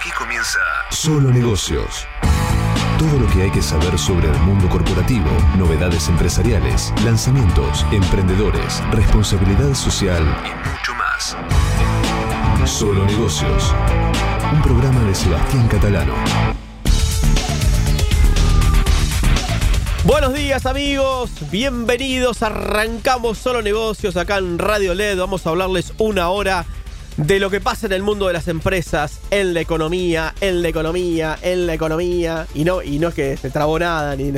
Aquí comienza Solo Negocios. Todo lo que hay que saber sobre el mundo corporativo, novedades empresariales, lanzamientos, emprendedores, responsabilidad social y mucho más. Solo Negocios. Un programa de Sebastián Catalano. Buenos días amigos, bienvenidos, arrancamos solo negocios acá en Radio LED, vamos a hablarles una hora de lo que pasa en el mundo de las empresas, en la economía, en la economía, en la economía, y no, y no es que se trabó nada, ni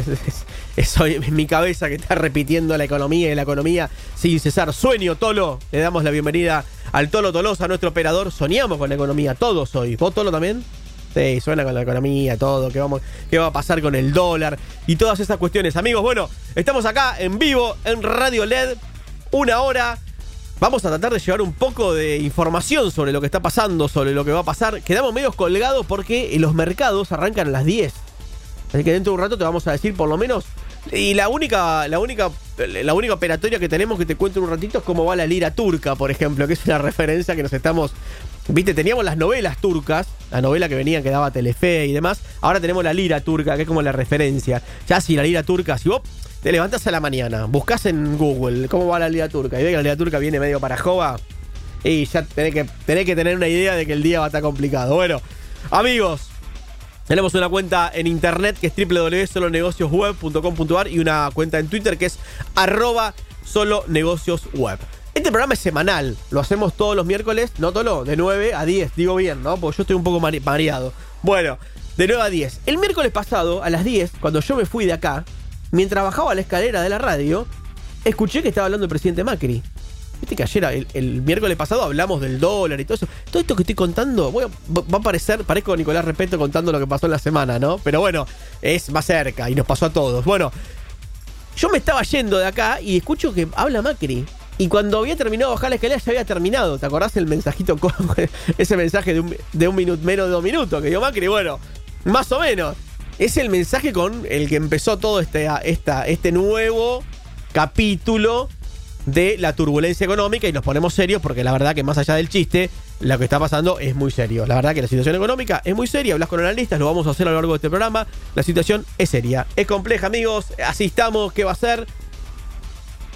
es, es, mi cabeza que está repitiendo la economía y la economía sin cesar. Sueño, Tolo, le damos la bienvenida al Tolo Tolosa, nuestro operador, soñamos con la economía, todos hoy, ¿vos Tolo también? Sí, suena con la economía, todo, qué, vamos, qué va a pasar con el dólar y todas esas cuestiones. Amigos, bueno, estamos acá en vivo en Radio LED, una hora. Vamos a tratar de llevar un poco de información sobre lo que está pasando, sobre lo que va a pasar. Quedamos medio colgados porque los mercados arrancan a las 10. Así que dentro de un rato te vamos a decir por lo menos. Y la única, la única, la única operatoria que tenemos que te cuento en un ratito es cómo va la lira turca, por ejemplo, que es una referencia que nos estamos Viste, teníamos las novelas turcas, la novela que venía que daba Telefe y demás. Ahora tenemos la lira turca, que es como la referencia. Ya si la lira turca, si vos te levantás a la mañana, buscas en Google cómo va la lira turca y ves que la lira turca viene medio para jova, y ya tenés que, tener una idea de que el día va a estar complicado. Bueno, amigos, tenemos una cuenta en internet que es www.solonegociosweb.com.ar y una cuenta en Twitter que es arroba solonegociosweb. Este programa es semanal, lo hacemos todos los miércoles, no todo, de 9 a 10, digo bien, ¿no? Porque yo estoy un poco mareado. Bueno, de 9 a 10. El miércoles pasado, a las 10, cuando yo me fui de acá, mientras bajaba la escalera de la radio, escuché que estaba hablando el presidente Macri. Viste que ayer, el, miércoles pasado, hablamos del dólar y todo eso. Todo esto que estoy contando, va a parecer, parezco Nicolás Repeto contando lo que pasó en la semana, ¿no? Pero bueno, es más cerca y nos pasó a todos. Bueno, yo me estaba yendo de acá y escucho que habla Macri. Y cuando había terminado de bajar la escalera ya había terminado. ¿Te acordás el mensajito? Ese mensaje de un, de un minuto, menos de dos minutos que dio Macri. Bueno, más o menos. Es el mensaje con el que empezó todo este, esta, este nuevo capítulo de la turbulencia económica y nos ponemos serios porque la verdad que más allá del chiste, lo que está pasando es muy serio. La verdad que la situación económica es muy seria, hablas con analistas, lo vamos a hacer a lo largo de este programa. La situación es seria, es compleja, amigos, así estamos, ¿qué va a ser?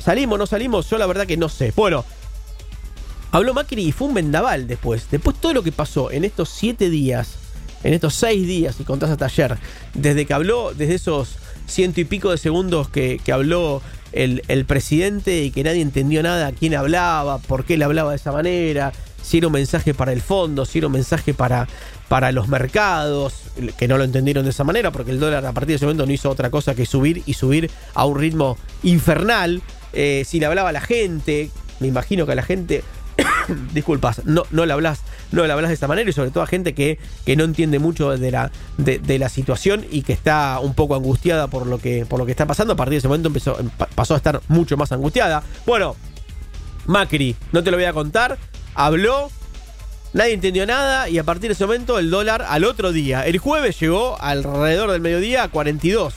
¿Salimos, no salimos? Yo la verdad que no sé. Bueno, habló Macri y fue un vendaval después. Después todo lo que pasó en estos siete días, en estos seis días, y contás hasta ayer, desde que habló, desde esos ciento y pico de segundos que, habló el, presidente y que nadie entendió nada, quién hablaba, por qué le hablaba de esa manera, si era un mensaje para el fondo, si era un mensaje para, para los mercados, que no lo entendieron de esa manera, porque el dólar a partir de ese momento no hizo otra cosa que subir y subir a un ritmo infernal. Eh, si le hablaba a la gente, me imagino que a la gente, disculpas, no, no le hablas no le hablas de esa manera y sobre todo a gente que, que no entiende mucho de la, de, la situación y que está un poco angustiada por lo que, por lo que está pasando. A partir de ese momento empezó, pasó a estar mucho más angustiada. Bueno, Macri, no te lo voy a contar, habló, nadie entendió nada y a partir de ese momento el dólar al otro día, el jueves llegó alrededor del mediodía a 42.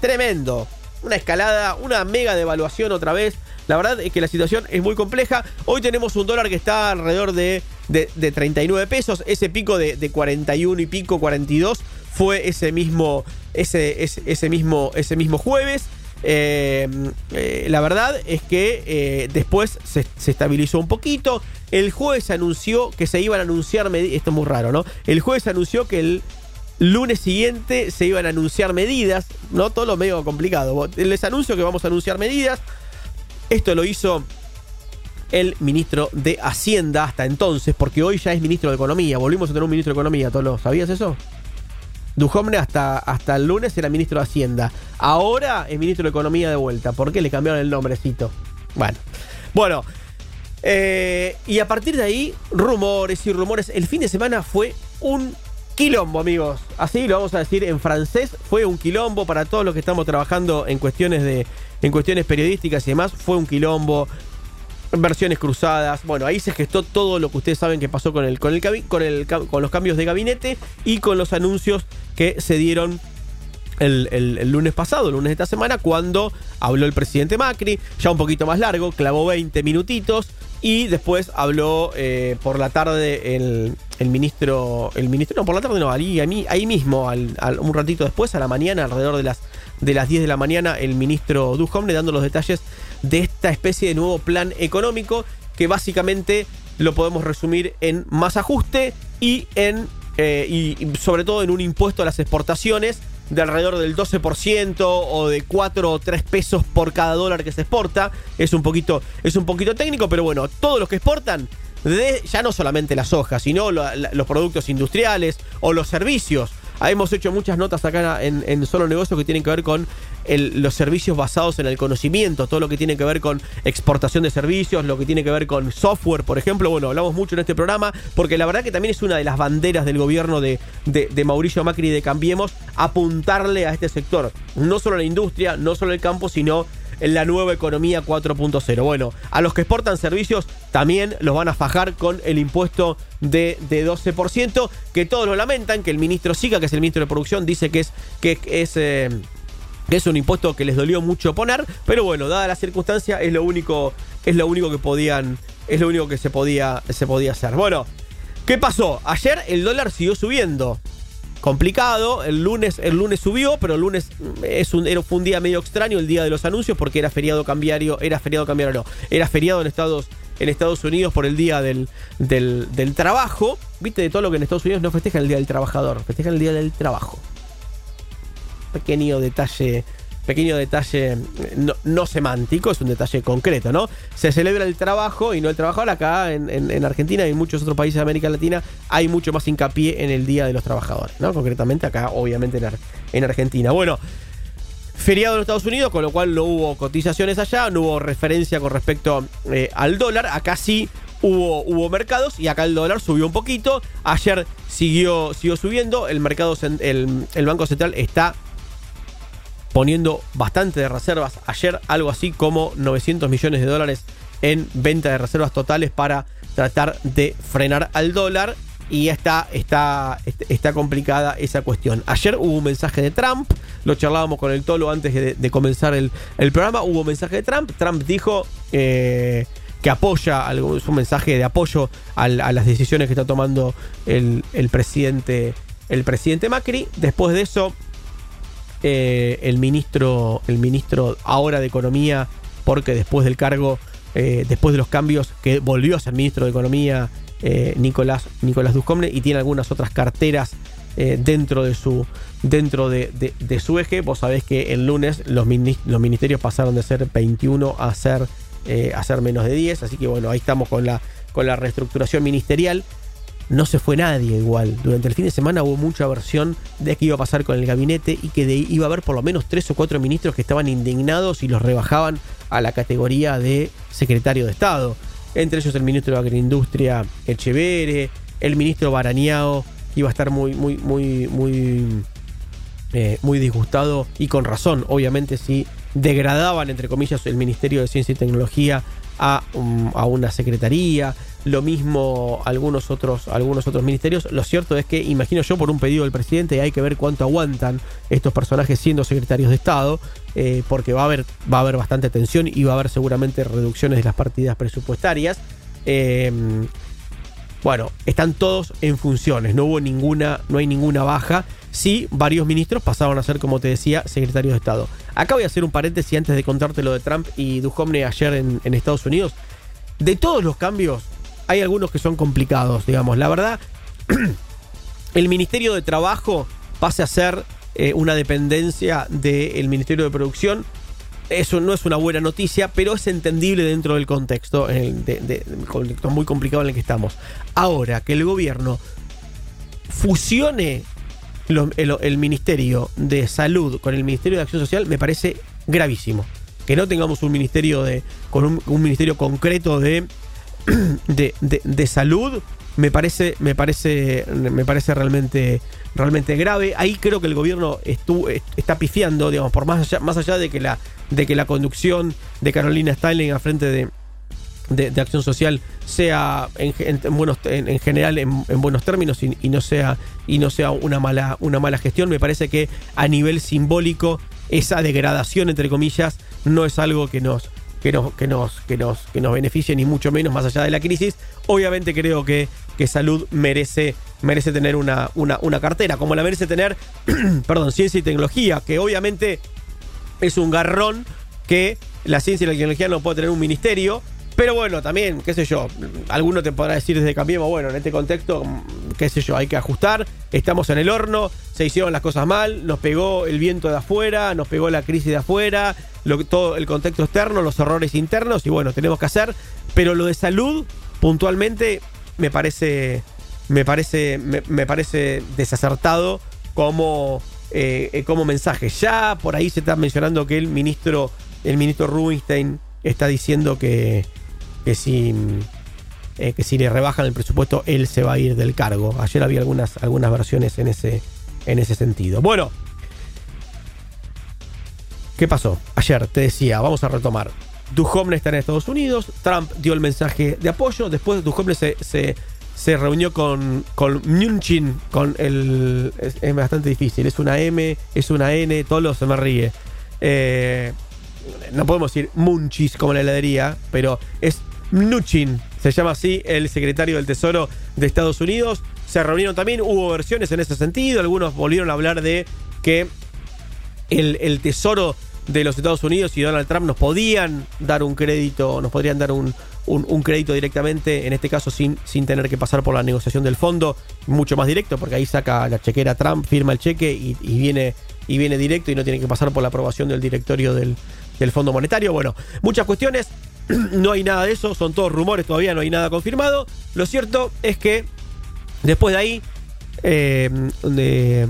Tremendo una escalada, una mega devaluación otra vez. La verdad es que la situación es muy compleja. Hoy tenemos un dólar que está alrededor de, de, 39 pesos. Ese pico de, de, 41 y pico, 42, fue ese mismo, ese, ese, mismo, ese mismo jueves. Eh, eh, la verdad es que eh, después se, se, estabilizó un poquito. El jueves anunció que se iban a anunciar Esto es muy raro, ¿no? El jueves anunció que el lunes siguiente se iban a anunciar medidas, ¿no? Todo lo medio complicado. Les anuncio que vamos a anunciar medidas. Esto lo hizo el ministro de Hacienda hasta entonces, porque hoy ya es ministro de Economía. Volvimos a tener un ministro de Economía, ¿todo lo sabías eso? Dujomne hasta, hasta el lunes era ministro de Hacienda. Ahora es ministro de Economía de vuelta. ¿Por qué le cambiaron el nombrecito? Bueno. Bueno. Eh, y a partir de ahí, rumores y rumores. El fin de semana fue un quilombo, amigos. Así lo vamos a decir en francés. Fue un quilombo para todos los que estamos trabajando en cuestiones de. En cuestiones periodísticas y demás. Fue un quilombo. Versiones cruzadas. Bueno, ahí se gestó todo lo que ustedes saben que pasó con el, con el, con el con los cambios de gabinete y con los anuncios que se dieron el, el, lunes pasado, el lunes de esta semana, cuando habló el presidente Macri, ya un poquito más largo, clavó 20 minutitos, Y después habló eh, por la tarde el, el, ministro, el ministro, no, por la tarde no, ahí, ahí mismo, al, un ratito después, a la mañana, alrededor de las, de las 10 de la mañana, el ministro Duhomne dando los detalles de esta especie de nuevo plan económico que básicamente lo podemos resumir en más ajuste y en eh, y, sobre todo en un impuesto a las exportaciones de alrededor del 12% o de 4 o 3 pesos por cada dólar que se exporta. Es un poquito, es un poquito técnico, pero bueno, todos los que exportan, de, ya no solamente las hojas, sino los productos industriales o los servicios hemos hecho muchas notas acá en, Solo Negocios que tienen que ver con los servicios basados en el conocimiento, todo lo que tiene que ver con exportación de servicios, lo que tiene que ver con software, por ejemplo. Bueno, hablamos mucho en este programa porque la verdad que también es una de las banderas del gobierno de, de Mauricio Macri de Cambiemos apuntarle a este sector. No solo la industria, no solo el campo, sino en la nueva economía 4.0. Bueno, a los que exportan servicios también los van a fajar con el impuesto de, 12%, que todos lo lamentan, que el ministro Siga, que es el ministro de Producción, dice que es, que es eh, es un impuesto que les dolió mucho poner, pero bueno, dada la circunstancia, es lo único, es lo único que podían, es lo único que se podía, se podía hacer. Bueno, ¿qué pasó? Ayer el dólar siguió subiendo complicado. El lunes, el lunes subió, pero el lunes es un, era, fue un día medio extraño, el día de los anuncios, porque era feriado cambiario, era feriado cambiario, no, era feriado en Estados, en Estados Unidos por el día del, del, del trabajo. Viste de todo lo que en Estados Unidos no festejan el día del trabajador, festejan el día del trabajo. Pequeño detalle pequeño detalle no, semántico, es un detalle concreto, ¿no? Se celebra el trabajo y no el trabajador. Acá en, Argentina y en muchos otros países de América Latina hay mucho más hincapié en el Día de los Trabajadores, ¿no? Concretamente acá, obviamente, en, Argentina. Bueno. Feriado en Estados Unidos, con lo cual no hubo cotizaciones allá, no hubo referencia con respecto eh, al dólar. Acá sí hubo, hubo mercados y acá el dólar subió un poquito. Ayer siguió, siguió subiendo. El mercado, el Banco Central está poniendo bastante de reservas. Ayer algo así como 900 millones de dólares en venta de reservas totales para tratar de frenar al dólar. Y está, está, está complicada esa cuestión. Ayer hubo un mensaje de Trump, lo charlábamos con el Tolo antes de, comenzar el, programa. Hubo un mensaje de Trump. Trump dijo eh, que apoya, es un mensaje de apoyo a, las decisiones que está tomando el, el, presidente, el presidente Macri. Después de eso, eh, el ministro, el ministro ahora de Economía, porque después del cargo, eh, después de los cambios, que volvió a ser ministro de Economía, eh, Nicolás, Nicolás Ducomne, y tiene algunas otras carteras dentro de su dentro de, su eje. Vos sabés que el lunes los, los ministerios pasaron de ser 21 a ser, a ser menos de 10, así que bueno, ahí estamos con la, con la reestructuración ministerial no se fue nadie igual. Durante el fin de semana hubo mucha versión de qué iba a pasar con el gabinete y que iba a haber por lo menos tres o cuatro ministros que estaban indignados y los rebajaban a la categoría de secretario de Estado. Entre ellos el ministro de Agroindustria Echevere, el ministro Barañao, que iba a estar muy, muy, muy, muy, eh, muy disgustado y con razón, obviamente, si degradaban, entre comillas, el Ministerio de Ciencia y Tecnología a, a una secretaría lo mismo algunos otros, algunos otros ministerios. Lo cierto es que, imagino yo, por un pedido del presidente, hay que ver cuánto aguantan estos personajes siendo secretarios de Estado, eh, porque va a, haber, va a haber bastante tensión y va a haber seguramente reducciones de las partidas presupuestarias. Eh, bueno, están todos en funciones, no hubo ninguna, no hay ninguna baja. Sí, varios ministros pasaron a ser, como te decía, secretarios de Estado. Acá voy a hacer un paréntesis antes de contarte lo de Trump y Duhomne ayer en, en Estados Unidos. De todos los cambios hay algunos que son complicados, digamos. La verdad, el Ministerio de Trabajo pase a ser eh, una dependencia del Ministerio de Producción. Eso no es una buena noticia, pero es entendible dentro del contexto, de, contexto muy complicado en el que estamos. Ahora, que el gobierno fusione el, Ministerio de Salud con el Ministerio de Acción Social me parece gravísimo. Que no tengamos un ministerio de, con un ministerio concreto de de, de, salud me parece, me parece, me parece realmente, realmente grave. Ahí creo que el gobierno está pifiando, digamos, por más allá, más allá de que la, de que la conducción de Carolina Styling a frente de, de, acción social sea en, buenos, en, general en, buenos términos y, no sea y no sea una mala una mala gestión me parece que a nivel simbólico esa degradación entre comillas no es algo que nos que nos, que nos, que nos, que nos beneficie, ni mucho menos más allá de la crisis. Obviamente creo que, que salud merece, merece tener una, una, una cartera, como la merece tener, perdón, ciencia y tecnología, que obviamente es un garrón que la ciencia y la tecnología no puede tener un ministerio. Pero bueno, también, qué sé yo, alguno te podrá decir desde Cambiemos, bueno, en este contexto, qué sé yo, hay que ajustar, estamos en el horno, se hicieron las cosas mal, nos pegó el viento de afuera, nos pegó la crisis de afuera, todo el contexto externo, los errores internos, y bueno, tenemos que hacer, pero lo de salud, puntualmente, me parece, me parece, me, parece desacertado como, eh, eh, como mensaje. Ya por ahí se está mencionando que el ministro, el ministro Rubinstein está diciendo que que si, eh, que si le rebajan el presupuesto, él se va a ir del cargo. Ayer había algunas, algunas versiones en ese, en ese sentido. Bueno, ¿qué pasó? Ayer te decía, vamos a retomar. Duhomne está en Estados Unidos, Trump dio el mensaje de apoyo, después Duhomne se, se, se reunió con, con Mnuchin, con el... Es, bastante difícil, es una M, es una N, todo lo se me ríe. Eh, no podemos decir Munchis como la heladería, pero es Mnuchin, se llama así el secretario del Tesoro de Estados Unidos. Se reunieron también, hubo versiones en ese sentido, algunos volvieron a hablar de que el, Tesoro de los Estados Unidos y Donald Trump nos podían dar un crédito, nos podrían dar un, crédito directamente, en este caso sin, sin tener que pasar por la negociación del fondo, mucho más directo, porque ahí saca la chequera Trump, firma el cheque y, viene, y viene directo y no tiene que pasar por la aprobación del directorio del, del Fondo Monetario. Bueno, muchas cuestiones. no hay nada de eso, son todos rumores, todavía no hay nada confirmado. Lo cierto es que después de ahí, eh, eh,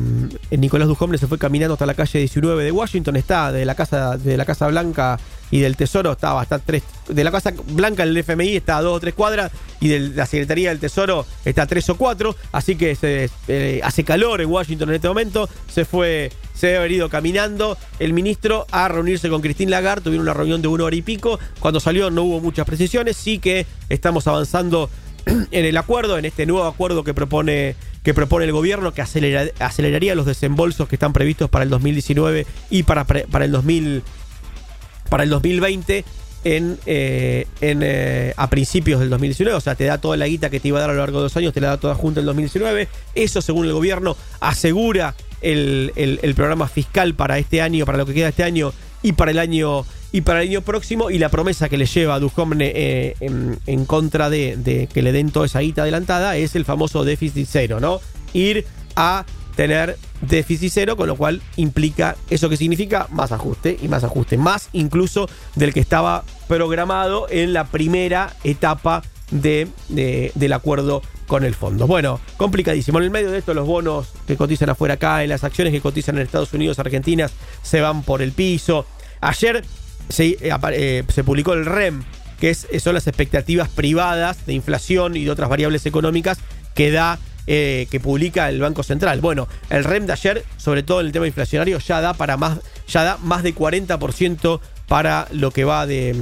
Nicolás Dujomne se fue caminando hasta la calle 19 de Washington, está de la casa, de la Casa Blanca y del Tesoro, estaba hasta tres, de la Casa Blanca el FMI está a dos o tres cuadras y de la Secretaría del Tesoro está a tres o cuatro, así que se, eh, hace calor en Washington en este momento, se fue se debe haber ido caminando el ministro a reunirse con Christine Lagarde. Tuvieron una reunión de una hora y pico. Cuando salió no hubo muchas precisiones. Sí que estamos avanzando en el acuerdo, en este nuevo acuerdo que propone, que propone el gobierno, que aceleraría los desembolsos que están previstos para el 2019 y para, para, el, 2000, para el 2020 en, eh, en eh, a principios del 2019. O sea, te da toda la guita que te iba a dar a lo largo de dos años, te la da toda junta en el 2019. Eso, según el gobierno, asegura el, programa fiscal para este año, para lo que queda este año y para el año y para el año próximo y la promesa que le lleva a Duhomne eh, en, contra de, que le den toda esa guita adelantada es el famoso déficit cero, ¿no? Ir a tener déficit cero, con lo cual implica eso que significa más ajuste y más ajuste, más incluso del que estaba programado en la primera etapa de, del acuerdo con el fondo. Bueno, complicadísimo. En el medio de esto, los bonos que cotizan afuera acá, las acciones que cotizan en Estados Unidos, Argentina, se van por el piso. Ayer se, eh, eh, publicó el REM, que es, son las expectativas privadas de inflación y de otras variables económicas que da eh, que publica el Banco Central. Bueno, el REM de ayer, sobre todo en el tema inflacionario, ya da para más, ya da más de 40% para lo que va de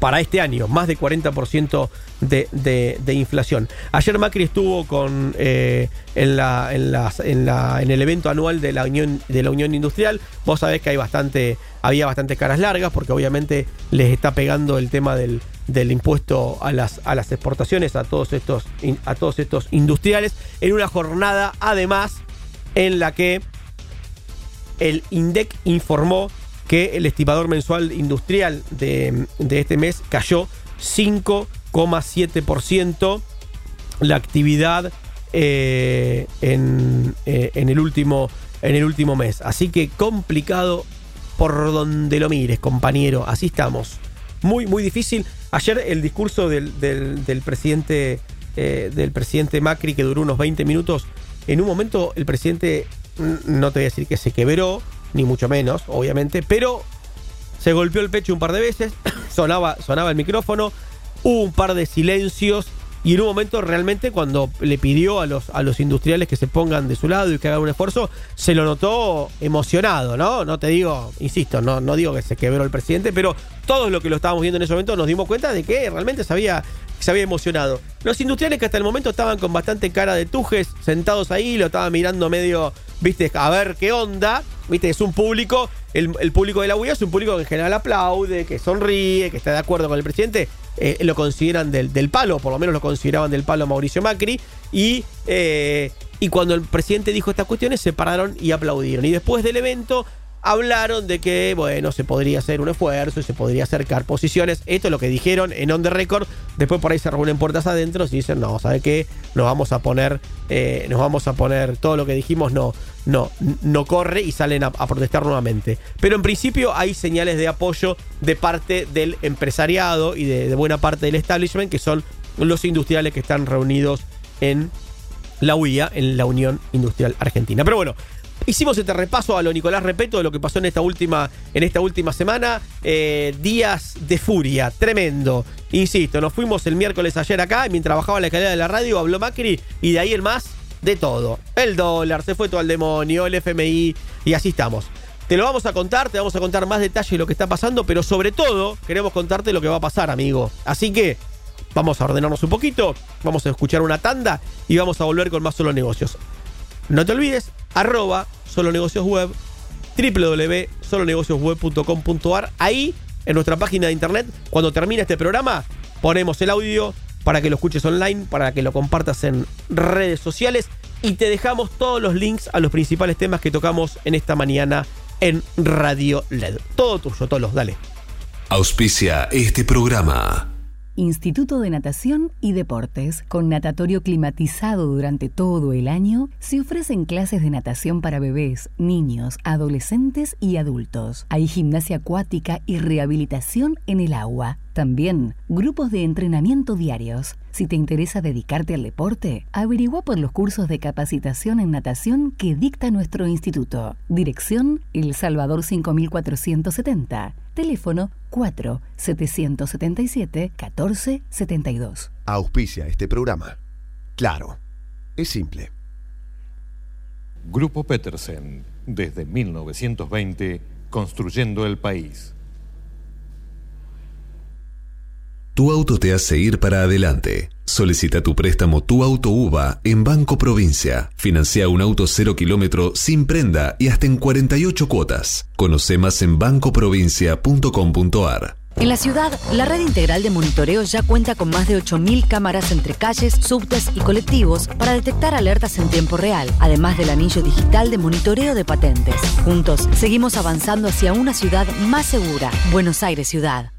para este año, más de 40% de, inflación. Ayer Macri estuvo con eh, en, la, en, en, la, en, el evento anual de la Unión, de la Unión Industrial. Vos sabés que hay bastante, había bastantes caras largas, porque obviamente les está pegando el tema del, del impuesto a las, a las exportaciones, a todos, estos, a todos estos industriales, en una jornada además en la que el INDEC informó que el estimador mensual industrial de, este mes cayó 5,7% la actividad eh, en, eh, en, el último, en el último mes. Así que complicado por donde lo mires, compañero. Así estamos. Muy, muy difícil. Ayer el discurso del, presidente, eh, del presidente Macri, que duró unos 20 minutos, en un momento el presidente, no te voy a decir que se quebró, ni mucho menos, obviamente, pero se golpeó el pecho un par de veces, sonaba, sonaba el micrófono, hubo un par de silencios y en un momento realmente cuando le pidió a los, a los industriales que se pongan de su lado y que hagan un esfuerzo, se lo notó emocionado, ¿no? No te digo, insisto, no, no digo que se quebró el presidente, pero todos los que lo estábamos viendo en ese momento nos dimos cuenta de que realmente se había, emocionado. Los industriales que hasta el momento estaban con bastante cara de tujes, sentados ahí, lo estaban mirando medio, viste, a ver qué onda, viste, es un público, el, público de la UIA es un público que en general aplaude, que sonríe, que está de acuerdo con el presidente, eh, lo consideran del, del, palo, por lo menos lo consideraban del palo Mauricio Macri, y, eh, y cuando el presidente dijo estas cuestiones se pararon y aplaudieron. Y después del evento hablaron de que, bueno, se podría hacer un esfuerzo y se podría acercar posiciones. Esto es lo que dijeron en On The Record. Después por ahí se reúnen puertas adentro y dicen, no, ¿sabe qué? Nos vamos a poner, eh, nos vamos a poner, todo lo que dijimos no, no, no corre y salen a, protestar nuevamente. Pero en principio hay señales de apoyo de parte del empresariado y de, de buena parte del establishment, que son los industriales que están reunidos en la UIA, en la Unión Industrial Argentina. Pero bueno, Hicimos este repaso a lo Nicolás Repeto de lo que pasó en esta última, en esta última semana. Eh, días de furia, tremendo. Insisto, nos fuimos el miércoles ayer acá, mientras bajaba la escalera de la radio, habló Macri y de ahí el más, de todo. El dólar, se fue todo al demonio, el FMI y así estamos. Te lo vamos a contar, te vamos a contar más detalles de lo que está pasando, pero sobre todo queremos contarte lo que va a pasar, amigo. Así que vamos a ordenarnos un poquito, vamos a escuchar una tanda y vamos a volver con más solo negocios. No te olvides, arroba solo negocios web, www.solonegociosweb.com.ar. Ahí, en nuestra página de internet, cuando termine este programa, ponemos el audio para que lo escuches online, para que lo compartas en redes sociales y te dejamos todos los links a los principales temas que tocamos en esta mañana en Radio LED. Todo tuyo, todos, dale. Auspicia este programa. Instituto de Natación y Deportes, con natatorio climatizado durante todo el año, se ofrecen clases de natación para bebés, niños, adolescentes y adultos. Hay gimnasia acuática y rehabilitación en el agua. También grupos de entrenamiento diarios. Si te interesa dedicarte al deporte, averigua por los cursos de capacitación en natación que dicta nuestro instituto. Dirección El Salvador 5470. Teléfono 4 777 1472. Auspicia este programa. Claro, es simple. Grupo Petersen, desde 1920, construyendo el país. Tu auto te hace ir para adelante. Solicita tu préstamo Tu Auto UVA en Banco Provincia. Financia un auto cero kilómetro sin prenda y hasta en 48 cuotas. Conoce más en bancoprovincia.com.ar. En la ciudad, la red integral de monitoreo ya cuenta con más de 8.000 cámaras entre calles, subtes y colectivos para detectar alertas en tiempo real, además del anillo digital de monitoreo de patentes. Juntos, seguimos avanzando hacia una ciudad más segura. Buenos Aires Ciudad.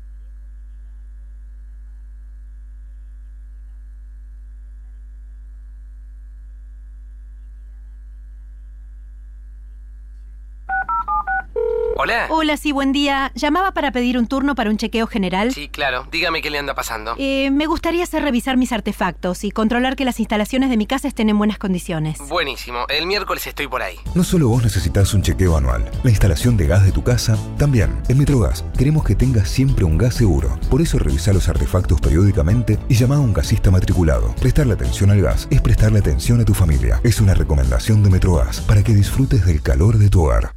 Hola. Hola, sí, buen día. Llamaba para pedir un turno para un chequeo general. Sí, claro. Dígame qué le anda pasando. Eh, me gustaría hacer revisar mis artefactos y controlar que las instalaciones de mi casa estén en buenas condiciones. Buenísimo. El miércoles estoy por ahí. No solo vos necesitas un chequeo anual. La instalación de gas de tu casa también. En Metrogas queremos que tengas siempre un gas seguro. Por eso revisa los artefactos periódicamente y llama a un gasista matriculado. Prestarle atención al gas es prestarle atención a tu familia. Es una recomendación de Metrogas para que disfrutes del calor de tu hogar.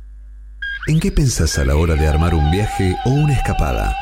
¿En qué pensás a la hora de armar un viaje o una escapada?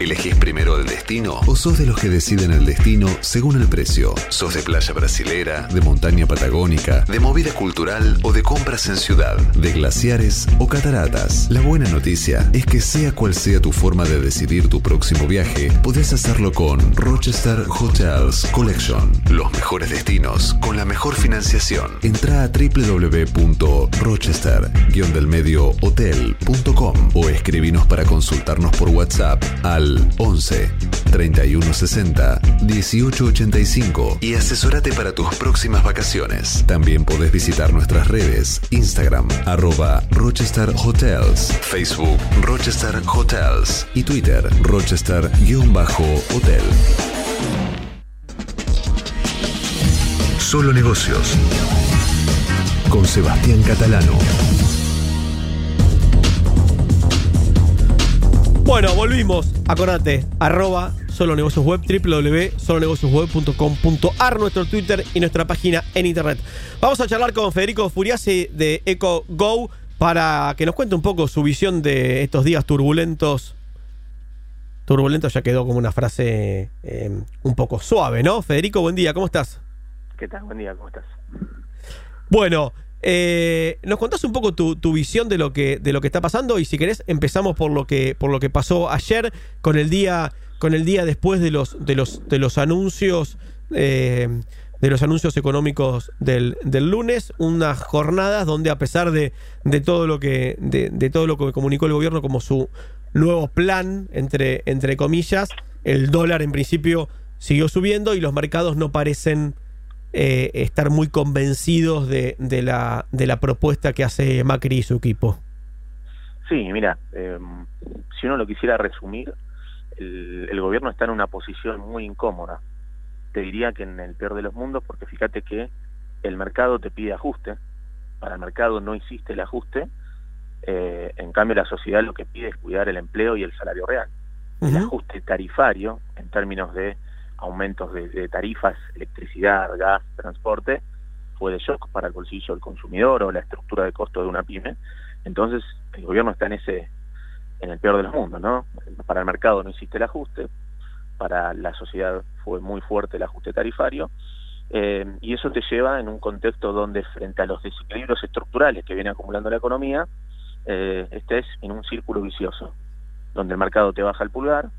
¿Elegís primero el destino o sos de los que deciden el destino según el precio? ¿Sos de playa brasilera, de montaña patagónica, de movida cultural o de compras en ciudad? ¿De glaciares o cataratas? La buena noticia es que sea cual sea tu forma de decidir tu próximo viaje, podés hacerlo con Rochester Hotels Collection. Los mejores destinos con la mejor financiación. Entra a www.rochester-hotel.com o escribinos para consultarnos por WhatsApp al 11 3160 1885 y asesórate para tus próximas vacaciones. También podés visitar nuestras redes, Instagram, arroba Rochester Hotels, Facebook Rochester Hotels y Twitter Rochester-Hotel. Solo negocios. Con Sebastián Catalano. Bueno, volvimos. Acordate, arroba Solo Negocios Web, www.solonegociosweb.com.ar, nuestro Twitter y nuestra página en internet. Vamos a charlar con Federico Furiasi de EcoGo para que nos cuente un poco su visión de estos días turbulentos. Turbulento ya quedó como una frase eh, un poco suave, ¿no? Federico, buen día, ¿cómo estás? ¿Qué tal? Buen día, ¿cómo estás? Bueno, eh, nos contás un poco tu, visión de lo que de lo que está pasando y si querés empezamos por lo que por lo que pasó ayer con el día después de los de los de los anuncios eh, de los anuncios económicos del, lunes, unas jornadas donde a pesar de, todo lo que comunicó el gobierno como su nuevo plan entre comillas, el dólar en principio siguió subiendo y los mercados no parecen eh, estar muy convencidos de, de, la, de la propuesta que hace Macri y su equipo. Sí, mira, eh, si uno lo quisiera resumir, el, el, gobierno está en una posición muy incómoda. Te diría que en el peor de los mundos, porque fíjate que el mercado te pide ajuste, para el mercado no existe el ajuste, eh, en cambio la sociedad lo que pide es cuidar el empleo y el salario real. Uh -huh. El ajuste tarifario, en términos de aumentos de, tarifas, electricidad, gas, transporte, fue de shock para el bolsillo del consumidor o la estructura de costo de una pyme. Entonces, el gobierno está en ese, en el peor de los mundos, ¿no? Para el mercado no existe el ajuste, para la sociedad fue muy fuerte el ajuste tarifario, eh, y eso te lleva en un contexto donde frente a los desequilibrios estructurales que viene acumulando la economía, eh, estés en un círculo vicioso, donde el mercado te baja el pulgar,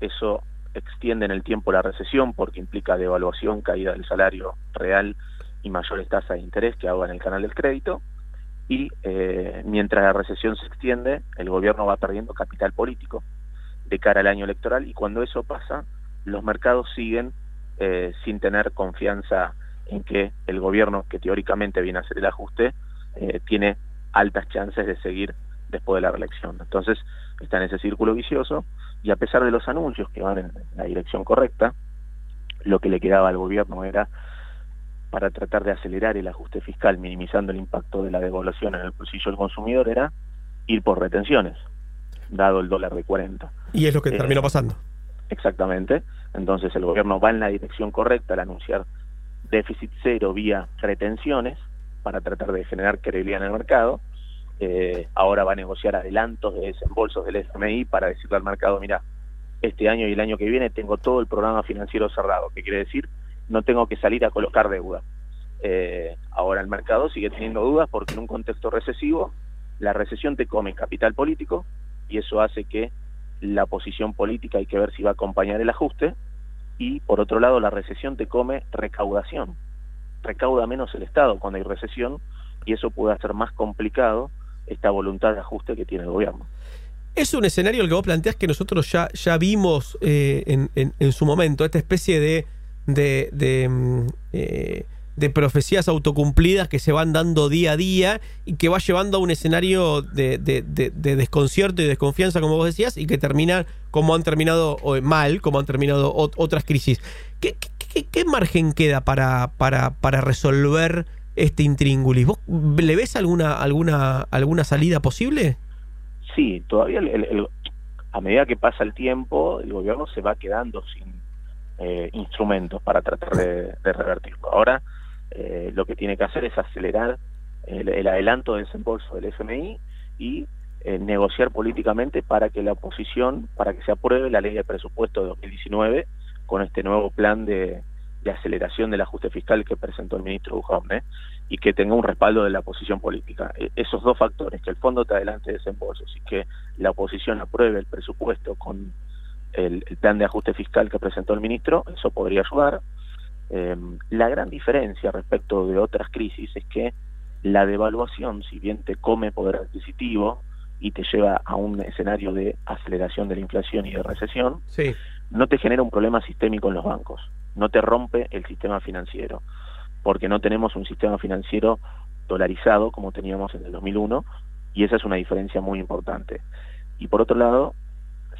eso extiende en el tiempo la recesión porque implica devaluación, caída del salario real y mayores tasas de interés que en el canal del crédito. Y eh, mientras la recesión se extiende, el gobierno va perdiendo capital político de cara al año electoral y cuando eso pasa, los mercados siguen eh, sin tener confianza en que el gobierno, que teóricamente viene a hacer el ajuste, eh, tiene altas chances de seguir después de la reelección. Entonces, está en ese círculo vicioso y a pesar de los anuncios que van en la dirección correcta, lo que le quedaba al gobierno era para tratar de acelerar el ajuste fiscal, minimizando el impacto de la devaluación en el bolsillo del consumidor, era ir por retenciones, dado el dólar de 40. Y es lo que eh, terminó pasando. Exactamente. Entonces el gobierno va en la dirección correcta al anunciar déficit cero vía retenciones para tratar de generar credibilidad en el mercado. Eh, ahora va a negociar adelantos de desembolsos del FMI para decirle al mercado, mira, este año y el año que viene tengo todo el programa financiero cerrado, que quiere decir no tengo que salir a colocar deuda. Eh, ahora el mercado sigue teniendo dudas porque en un contexto recesivo la recesión te come capital político y eso hace que la posición política hay que ver si va a acompañar el ajuste y por otro lado la recesión te come recaudación. Recauda menos el Estado cuando hay recesión y eso puede hacer más complicado esta voluntad de ajuste que tiene el gobierno. Es un escenario el que vos planteás que nosotros ya, ya vimos eh, en, en, su momento, esta especie de, de, de, eh, de, profecías autocumplidas que se van dando día a día y que va llevando a un escenario de, de desconcierto y desconfianza, como vos decías, y que termina como han terminado mal, como han terminado otras crisis. ¿Qué, qué, qué margen queda para, para, para resolver este intríngulis? ¿Vos le ves alguna, alguna, alguna salida posible? Sí, todavía el, a medida que pasa el tiempo, el gobierno se va quedando sin eh, instrumentos para tratar de, de revertirlo. Ahora eh, lo que tiene que hacer es acelerar el, el adelanto de desembolso del FMI y eh, negociar políticamente para que la oposición, para que se apruebe la ley de presupuesto de 2019 con este nuevo plan de, de aceleración del ajuste fiscal que presentó el ministro Bujamne y que tenga un respaldo de la oposición política. E esos dos factores, que el fondo te adelante desembolsos y que la oposición apruebe el presupuesto con el, el plan de ajuste fiscal que presentó el ministro, eso podría ayudar. Eh, la gran diferencia respecto de otras crisis es que la devaluación, si bien te come poder adquisitivo y te lleva a un escenario de aceleración de la inflación y de recesión, sí. no te genera un problema sistémico en los bancos no te rompe el sistema financiero, porque no tenemos un sistema financiero dolarizado como teníamos en el 2001, y esa es una diferencia muy importante. Y por otro lado,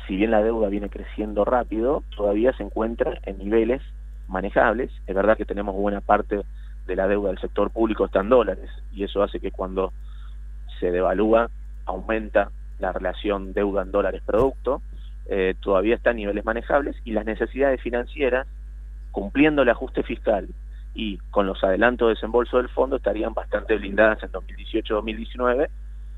si bien la deuda viene creciendo rápido, todavía se encuentra en niveles manejables. Es verdad que tenemos buena parte de la deuda del sector público está en dólares, y eso hace que cuando se devalúa, aumenta la relación deuda en dólares producto, eh, todavía está a niveles manejables y las necesidades financieras, cumpliendo el ajuste fiscal y con los adelantos de desembolso del fondo, estarían bastante blindadas en 2018-2019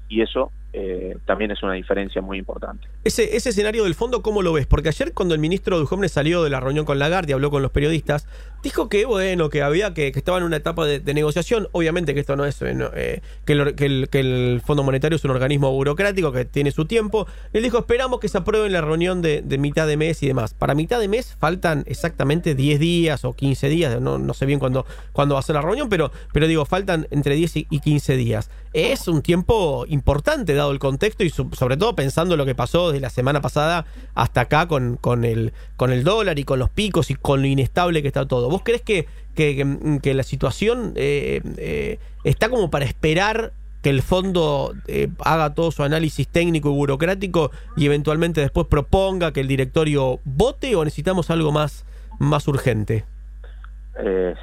y eso eh, también es una diferencia muy importante. Ese, ese escenario del fondo, ¿cómo lo ves? Porque ayer cuando el ministro Duhovne salió de la reunión con Lagarde y habló con los periodistas, dijo que bueno, que había que, que estaba en una etapa de, negociación. Obviamente que esto no es eh, eh, que, el, que, Fondo Monetario es un organismo burocrático que tiene su tiempo. Él dijo, esperamos que se apruebe en la reunión de, de, mitad de mes y demás. Para mitad de mes faltan exactamente 10 días o 15 días, no, no sé bien cuándo, cuándo va a ser la reunión, pero, pero digo, faltan entre 10 y 15 días. Es un tiempo importante dado el contexto y sobre todo pensando lo que pasó desde la semana pasada hasta acá con, con, el, con el dólar y con los picos y con lo inestable que está todo. ¿Vos crees que, que, la situación eh, eh, está como para esperar que el fondo eh, haga todo su análisis técnico y burocrático y eventualmente después proponga que el directorio vote o necesitamos algo más, más urgente?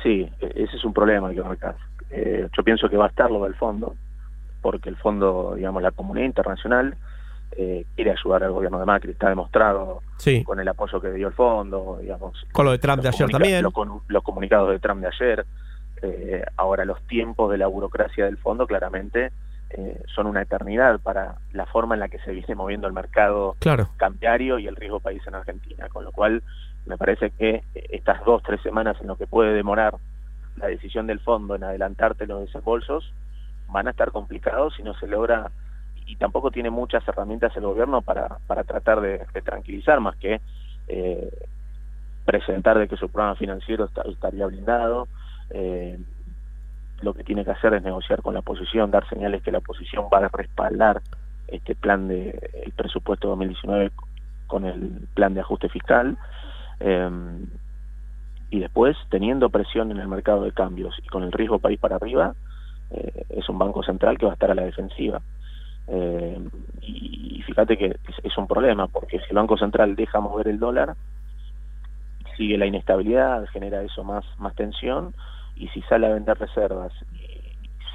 sí, ese es un problema que yo pienso que va a estar lo del fondo porque el fondo, digamos, la comunidad internacional eh, quiere ayudar al gobierno de Macri, está demostrado con el apoyo que dio el fondo, digamos. Con lo de Trump de ayer también. los comunicados de Trump de ayer. Eh, ahora, los tiempos de la burocracia del fondo claramente eh, son una eternidad para la forma en la que se viene moviendo el mercado cambiario y el riesgo país en Argentina. Con lo cual, me parece que estas dos, tres semanas en lo que puede demorar la decisión del fondo en adelantarte los desembolsos, van a estar complicados si no se logra y tampoco tiene muchas herramientas el gobierno para, para tratar de, tranquilizar más que eh, presentar de que su programa financiero estaría blindado. Eh, lo que tiene que hacer es negociar con la oposición, dar señales que la oposición va a respaldar este plan de el presupuesto 2019 con el plan de ajuste fiscal. Eh, y después, teniendo presión en el mercado de cambios y con el riesgo país para arriba, eh, es un banco central que va a estar a la defensiva. Eh, y, fíjate que es, un problema, porque si el Banco Central deja mover el dólar, sigue la inestabilidad, genera eso más, más tensión, y si sale a vender reservas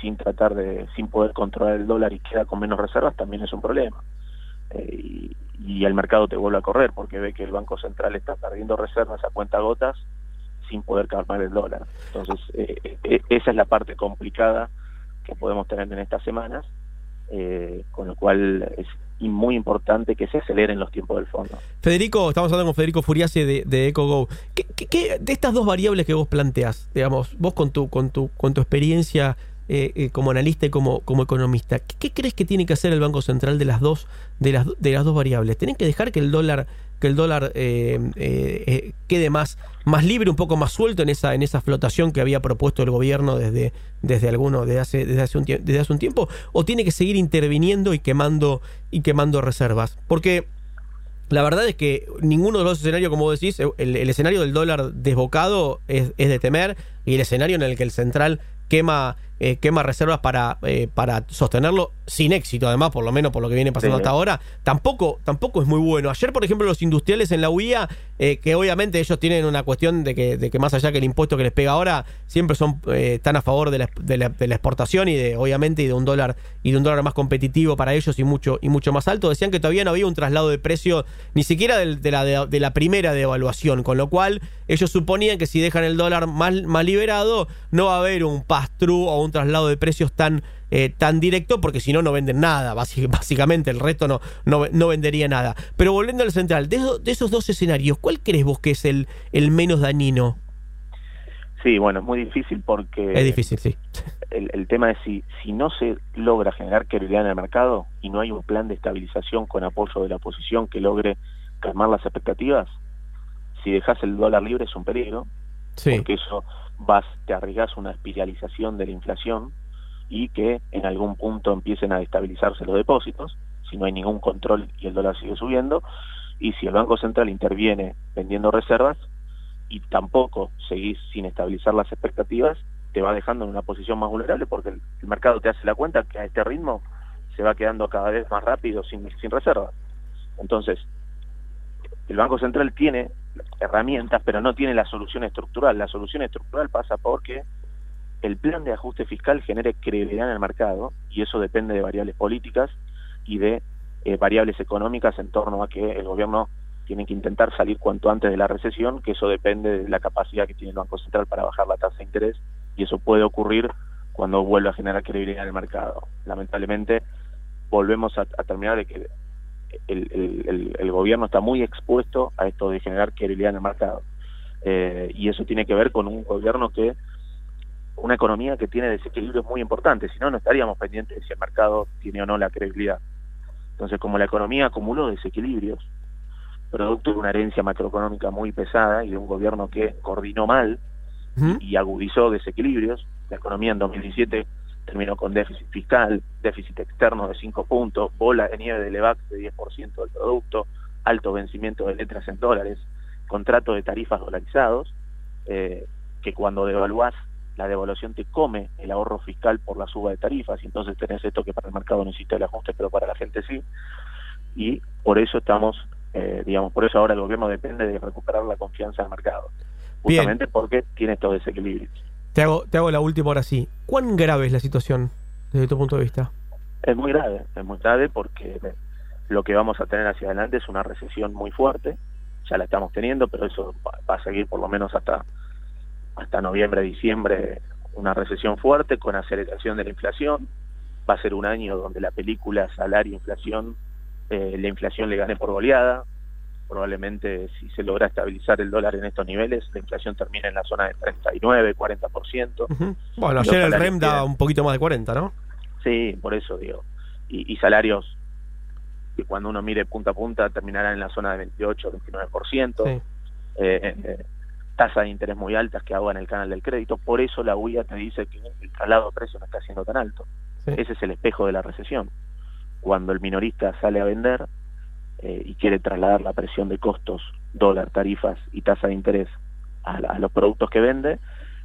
sin tratar de, sin poder controlar el dólar y queda con menos reservas, también es un problema. Eh, y, el mercado te vuelve a correr porque ve que el Banco Central está perdiendo reservas a cuenta gotas sin poder calmar el dólar. Entonces, esa es la parte complicada que podemos tener en estas semanas, eh, con lo cual es muy importante que se aceleren los tiempos del fondo. Federico, estamos hablando con Federico Furiase de, EcoGo. ¿Qué, qué, de estas dos variables que vos planteas, digamos, vos con tu, con tu, con tu experiencia eh, eh, como analista y como, como economista, ¿qué, crees que tiene que hacer el Banco Central de las dos, de las, de las dos variables? ¿Tienen que dejar que el dólar que el dólar eh, eh, eh, quede más, más libre, un poco más suelto en esa, en esa flotación que había propuesto el gobierno desde, desde alguno, desde hace, desde hace un desde hace un tiempo, o tiene que seguir interviniendo y quemando, y quemando reservas. Porque la verdad es que ninguno de los escenarios, como vos decís, el, escenario del dólar desbocado es, es, de temer, y el escenario en el que el central quema, eh, quema reservas para, eh, para sostenerlo sin éxito, además, por lo menos por lo que viene pasando hasta ahora, tampoco, tampoco es muy bueno. Ayer, por ejemplo, los industriales en la UIA, eh, que obviamente ellos tienen una cuestión de que, de que más allá que el impuesto que les pega ahora, siempre son están a favor de la, de, la, de la, exportación y de, obviamente, y de un dólar, y de un dólar más competitivo para ellos y mucho, y mucho más alto. Decían que todavía no había un traslado de precio, ni siquiera de, la, de, la primera devaluación, con lo cual ellos suponían que si dejan el dólar mal, mal liberado, no va a haber un pass o un traslado de precios tan, eh, tan directo, porque si no, no venden nada. Básicamente, el resto no, no, vendería nada. Pero volviendo al central, de, esos dos escenarios, ¿cuál crees vos que es el, el menos dañino? Sí, bueno, es muy difícil porque... Es difícil, sí. El, el, tema es si, si no se logra generar credibilidad en el mercado y no hay un plan de estabilización con apoyo de la oposición que logre calmar las expectativas, si dejas el dólar libre es un peligro, sí. porque eso vas, te arriesgas una espiralización de la inflación y que en algún punto empiecen a estabilizarse los depósitos, si no hay ningún control y el dólar sigue subiendo, y si el Banco Central interviene vendiendo reservas y tampoco seguís sin estabilizar las expectativas, te va dejando en una posición más vulnerable porque el, mercado te hace la cuenta que a este ritmo se va quedando cada vez más rápido sin, sin reservas. Entonces, el Banco Central tiene herramientas, pero no tiene la solución estructural. La solución estructural pasa porque el plan de ajuste fiscal genere credibilidad en el mercado y eso depende de variables políticas y de eh, variables económicas en torno a que el gobierno tienen que intentar salir cuanto antes de la recesión, que eso depende de la capacidad que tiene el Banco Central para bajar la tasa de interés y eso puede ocurrir cuando vuelva a generar credibilidad en el mercado. Lamentablemente volvemos a, terminar de que el, gobierno está muy expuesto a esto de generar credibilidad en el mercado. Eh, y eso tiene que ver con un gobierno que, una economía que tiene desequilibrios muy importantes, si no, no estaríamos pendientes de si el mercado tiene o no la credibilidad. Entonces, como la economía acumuló desequilibrios, producto de una herencia macroeconómica muy pesada y de un gobierno que coordinó mal y agudizó desequilibrios, la economía en 2017 terminó con déficit fiscal, déficit externo de 5 puntos, bola de nieve de LEVAX de 10% del producto, alto vencimiento de letras en dólares, contrato de tarifas dolarizados, eh, que cuando devaluás la devaluación te come el ahorro fiscal por la suba de tarifas y entonces tenés esto que para el mercado no necesita el ajuste, pero para la gente sí. Y por eso estamos, eh, digamos, por eso ahora el gobierno depende de recuperar la confianza del mercado, justamente porque tiene estos desequilibrios. Te hago, te hago la última ahora sí. ¿Cuán grave es la situación desde tu punto de vista? Es muy grave, es muy grave porque lo que vamos a tener hacia adelante es una recesión muy fuerte, ya la estamos teniendo, pero eso va a seguir por lo menos hasta hasta noviembre, diciembre, una recesión fuerte con aceleración de la inflación. Va a ser un año donde la película salario-inflación, eh, la inflación le gane por goleada. Probablemente si se logra estabilizar el dólar en estos niveles, la inflación termine en la zona de 39, 40%. Bueno, ayer el REM da un poquito más de 40, ¿no? Sí, por eso digo. Y, salarios que cuando uno mire punta a punta terminarán en la zona de 28, 29%. Eh, eh, tasas de interés muy altas que en el canal del crédito, por eso la UIA te dice que el traslado de precios no está siendo tan alto. Ese es el espejo de la recesión. Cuando el minorista sale a vender eh, y quiere trasladar la presión de costos, dólar, tarifas y tasa de interés a, a, los productos que vende,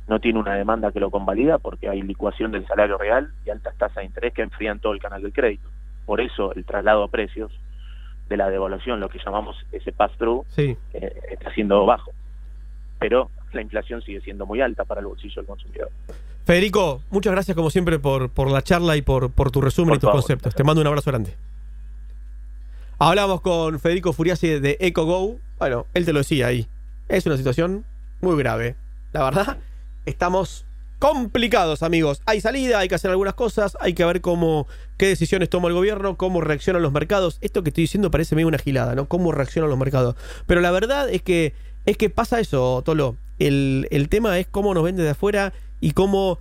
no tiene una demanda que lo convalida porque hay licuación del salario real y altas tasas de interés que enfrían todo el canal del crédito. Por eso el traslado a precios de la devaluación, lo que llamamos ese pass-through, eh, está siendo bajo pero la inflación sigue siendo muy alta para el bolsillo del consumidor. Federico, muchas gracias como siempre por, por la charla y por, por tu resumen y tus conceptos. Te mando un abrazo grande. Hablamos con Federico Furiasi de EcoGo. Bueno, él te lo decía ahí. Es una situación muy grave. La verdad, estamos complicados, amigos. Hay salida, hay que hacer algunas cosas, hay que ver cómo, qué decisiones toma el gobierno, cómo reaccionan los mercados. Esto que estoy diciendo parece medio una gilada, ¿no? Cómo reaccionan los mercados. Pero la verdad es que es que pasa eso, Tolo. El, el tema es cómo nos vende de afuera y cómo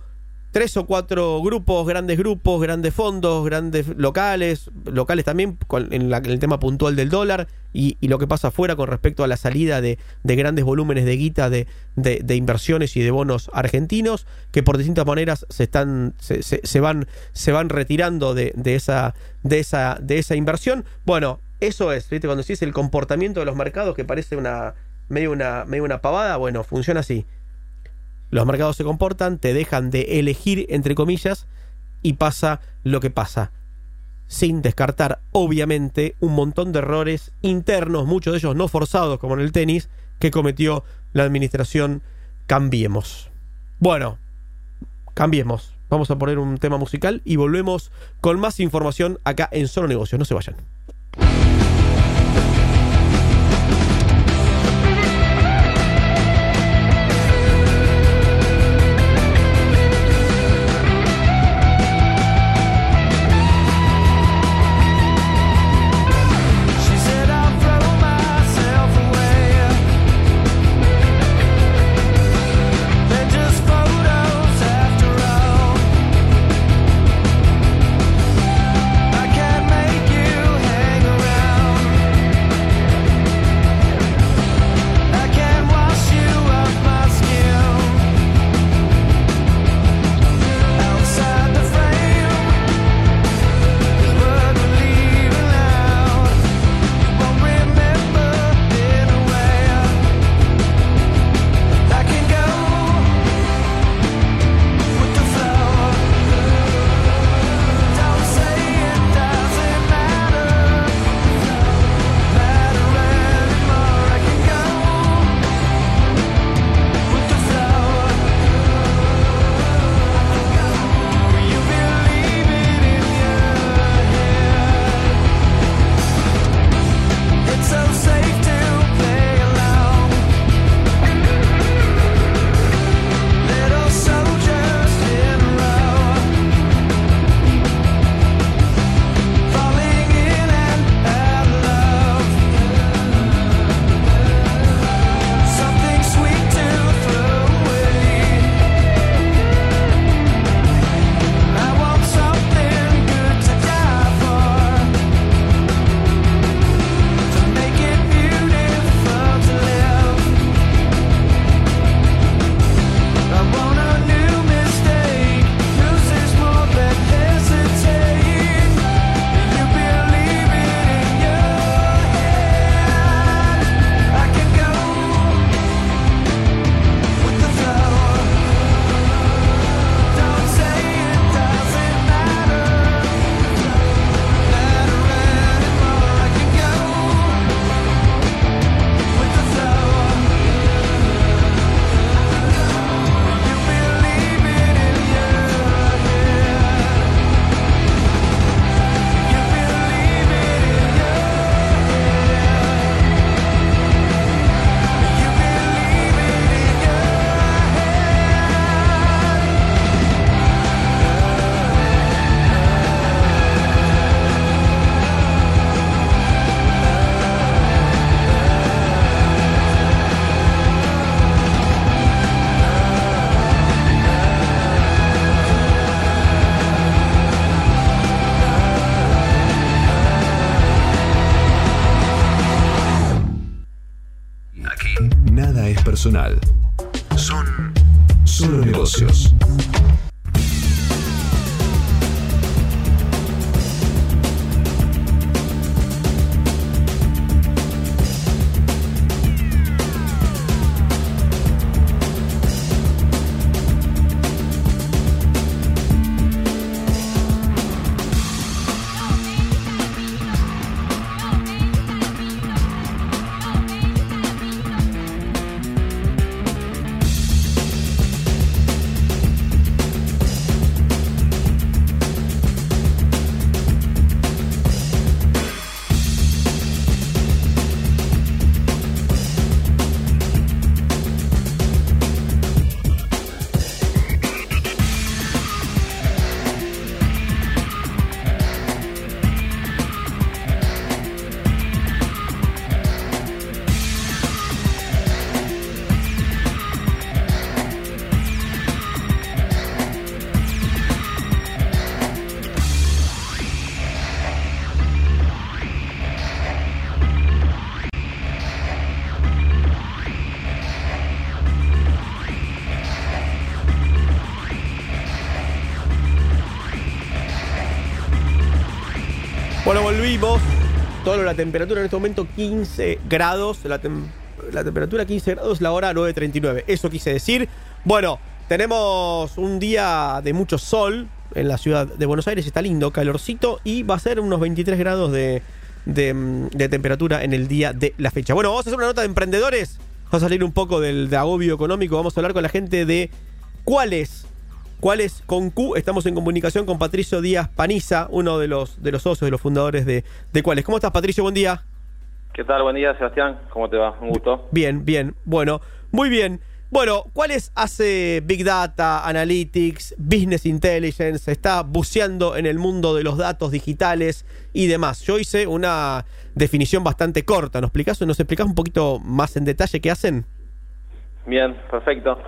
tres o cuatro grupos, grandes grupos, grandes fondos, grandes locales, locales también en, el tema puntual del dólar y, lo que pasa afuera con respecto a la salida de, grandes volúmenes de guita de, de, inversiones y de bonos argentinos que por distintas maneras se están se, se, van se van retirando de, esa de esa de esa inversión. Bueno, eso es, ¿viste? cuando decís el comportamiento de los mercados que parece una medio una, medio una pavada, bueno, funciona así. Los mercados se comportan, te dejan de elegir, entre comillas, y pasa lo que pasa. Sin descartar, obviamente, un montón de errores internos, muchos de ellos no forzados, como en el tenis, que cometió la administración Cambiemos. Bueno, cambiemos. Vamos a poner un tema musical y volvemos con más información acá en Solo Negocios. No se vayan. Temperatura en este momento 15 grados. La, tem- la temperatura 15 grados, la hora 9.39. Eso quise decir. Bueno, tenemos un día de mucho sol en la ciudad de Buenos Aires. Está lindo, calorcito. Y va a ser unos 23 grados de, de, temperatura en el día de la fecha. Bueno, vamos a hacer una nota de emprendedores. Vamos a salir un poco del de agobio económico. Vamos a hablar con la gente de cuáles ¿Cuáles con Q? Estamos en comunicación con Patricio Díaz Paniza, uno de los, de los socios, de los fundadores de, de Cuáles. ¿Cómo estás, Patricio? Buen día. ¿Qué tal? Buen día, Sebastián. ¿Cómo te va? Un gusto. Bien, bien. Bueno, muy bien. Bueno, ¿cuáles hace Big Data, Analytics, Business Intelligence? Está buceando en el mundo de los datos digitales y demás. Yo hice una definición bastante corta. ¿Nos explicás, nos explicás un poquito más en detalle qué hacen? Bien, perfecto.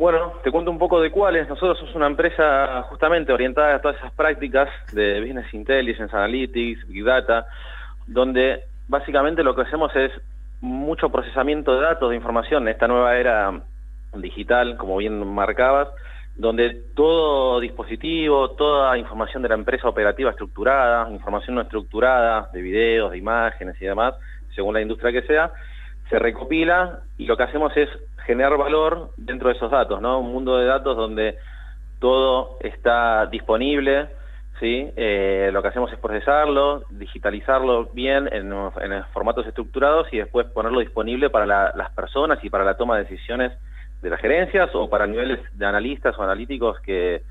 Bueno, te cuento un poco de cuáles. Nosotros somos una empresa justamente orientada a todas esas prácticas de Business Intelligence, Analytics, Big Data, donde básicamente lo que hacemos es mucho procesamiento de datos, de información, en esta nueva era digital, como bien marcabas, donde todo dispositivo, toda información de la empresa operativa estructurada, información no estructurada, de videos, de imágenes y demás, según la industria que sea, se recopila y lo que hacemos es generar valor dentro de esos datos, ¿no? Un mundo de datos donde todo está disponible, ¿sí? Eh, lo que hacemos es procesarlo, digitalizarlo bien en, en formatos estructurados y después ponerlo disponible para la- las personas y para la toma de decisiones de las gerencias o para niveles de analistas o analíticos que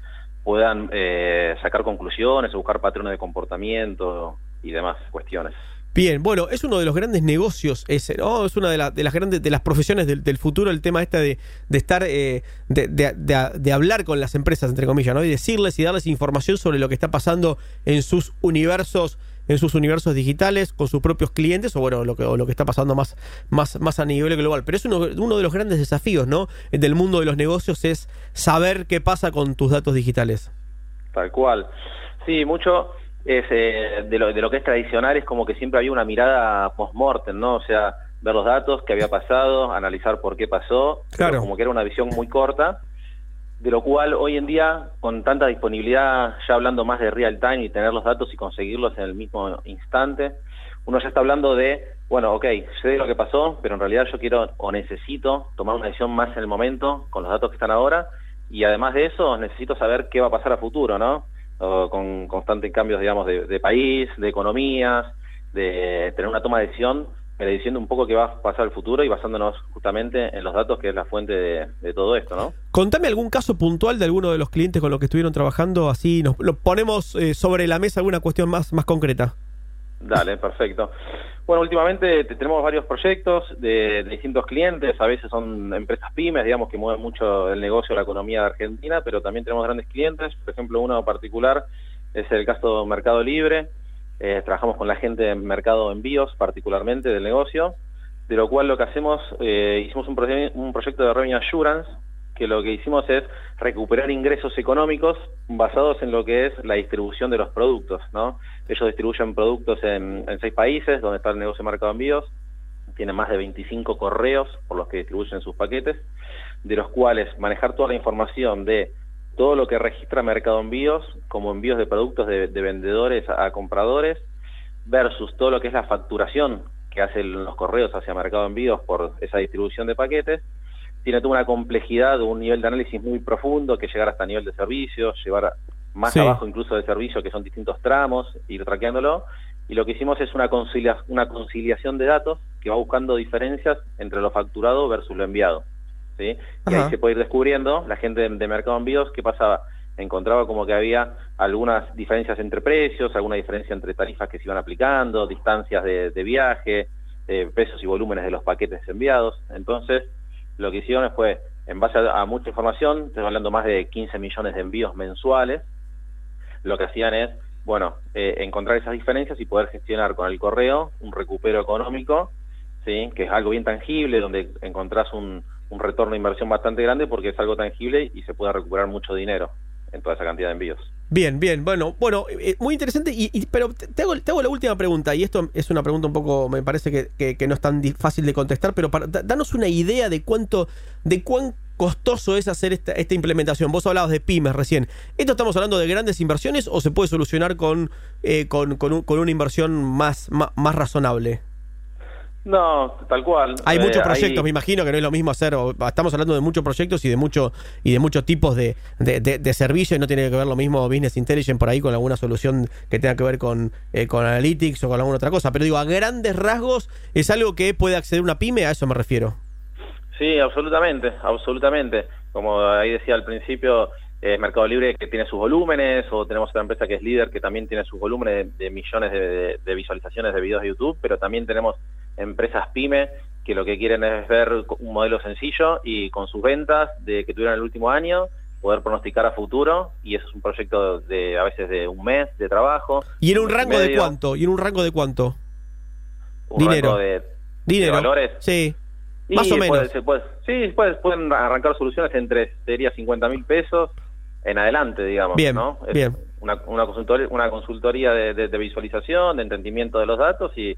puedan eh, sacar conclusiones o buscar patrones de comportamiento y demás cuestiones. Bien, bueno, es uno de los grandes negocios ese, ¿no? Es una de, de las grandes, de las profesiones del, futuro, el tema este de, de estar, eh, de, de- hablar con las empresas, entre comillas, ¿no? Y decirles y darles información sobre lo que está pasando en sus universos, en sus universos digitales, con sus propios clientes, o bueno, lo que, lo que está pasando más, más, más a nivel global. Pero es uno, uno de los grandes desafíos, ¿no? Del mundo de los negocios es saber qué pasa con tus datos digitales. Tal cual. Sí, mucho es eh, de, lo, de lo que es tradicional es como que siempre había una mirada post-mortem, ¿no? O sea, ver los datos, qué había pasado, analizar por qué pasó, Claro. como que era una visión muy corta, de lo cual hoy en día, con tanta disponibilidad, ya hablando más de real time y tener los datos y conseguirlos en el mismo instante, uno ya está hablando de, bueno, ok, sé lo que pasó, pero en realidad yo quiero o necesito tomar una decisión más en el momento, con los datos que están ahora, y además de eso necesito saber qué va a pasar a futuro, ¿no? Con constantes cambios, digamos, de, país, de economías, de tener una toma de decisión, prediciendo un poco qué va a pasar al futuro y basándonos justamente en los datos, que es la fuente de, todo esto, ¿no? Contame algún caso puntual de alguno de los clientes con los que estuvieron trabajando, así nos ponemos eh, sobre la mesa alguna cuestión más, más concreta. Dale, perfecto. Bueno, últimamente te- tenemos varios proyectos de, de distintos clientes, a veces son empresas pymes, digamos, que mueven mucho el negocio, la economía de Argentina, pero también tenemos grandes clientes, por ejemplo, uno particular es el caso Mercado Libre, Eh, trabajamos con la gente de Mercado de Envíos, particularmente del negocio, de lo cual lo que hacemos, eh, hicimos un, proye- un proyecto de Revenue Assurance, que lo que hicimos es recuperar ingresos económicos basados en lo que es la distribución de los productos, ¿no? Ellos distribuyen productos en, seis países, donde está el negocio de Mercado Envíos, tienen más de 25 correos por los que distribuyen sus paquetes, de los cuales manejar toda la información de todo lo que registra Mercado Envíos como envíos de productos de, vendedores a, compradores versus todo lo que es la facturación que hacen los correos hacia Mercado Envíos por esa distribución de paquetes, tiene toda una complejidad, un nivel de análisis muy profundo que llegar hasta nivel de servicio, llevar más abajo incluso de servicio que son distintos tramos, ir traqueándolo y lo que hicimos es una, una conciliación de datos que va buscando diferencias entre lo facturado versus lo enviado. ¿sí? Y ahí se puede ir descubriendo, la gente de, Mercado Envíos, ¿qué pasaba? Encontraba como que había algunas diferencias entre precios, alguna diferencia entre tarifas que se iban aplicando, distancias de, viaje, eh, pesos y volúmenes de los paquetes enviados. Entonces, lo que hicieron fue, en base a, mucha información, estoy hablando más de 15 millones de envíos mensuales, lo que hacían es, bueno, eh, encontrar esas diferencias y poder gestionar con el correo un recupero económico, ¿sí? que es algo bien tangible, donde encontrás un, un retorno de inversión bastante grande porque es algo tangible y se puede recuperar mucho dinero en toda esa cantidad de envíos. Bien, bien, bueno, bueno, eh, muy interesante, y, pero te hago, te hago, la última pregunta, y esto es una pregunta un poco, me parece que, que, no es tan fácil de contestar, pero para, danos una idea de cuánto, de cuán costoso es hacer esta, esta implementación. Vos hablabas de pymes recién. ¿Esto estamos hablando de grandes inversiones o se puede solucionar con, eh, con, con, con una inversión más, más razonable? No, tal cual. Hay muchos eh, proyectos, me imagino que no es lo mismo hacer, estamos hablando de muchos proyectos y de mucho y de muchos tipos de, de, servicios y no tiene que ver lo mismo Business Intelligence por ahí con alguna solución que tenga que ver con, eh, con Analytics o con alguna otra cosa. Pero digo, a grandes rasgos, ¿es algo que puede acceder una pyme? A eso me refiero. Sí, absolutamente, absolutamente. Como ahí decía al principio, es Mercado Libre que tiene sus volúmenes, o tenemos otra empresa que es líder que también tiene sus volúmenes de, millones de, visualizaciones de videos de YouTube, pero también tenemos empresas pyme que lo que quieren es ver un modelo sencillo y con sus ventas de que tuvieron el último año poder pronosticar a futuro y eso es un proyecto de a veces de un mes de trabajo. ¿Y en un rango de cuánto? ¿Y en un rango de cuánto? Un Dinero. Rango de, Dinero. valores. Sí. Más o menos. sí, pueden arrancar soluciones entre, sería 50 mil pesos en adelante, digamos. Bien, bien. Una, una, consultoría, una consultoría de, visualización, de entendimiento de los datos y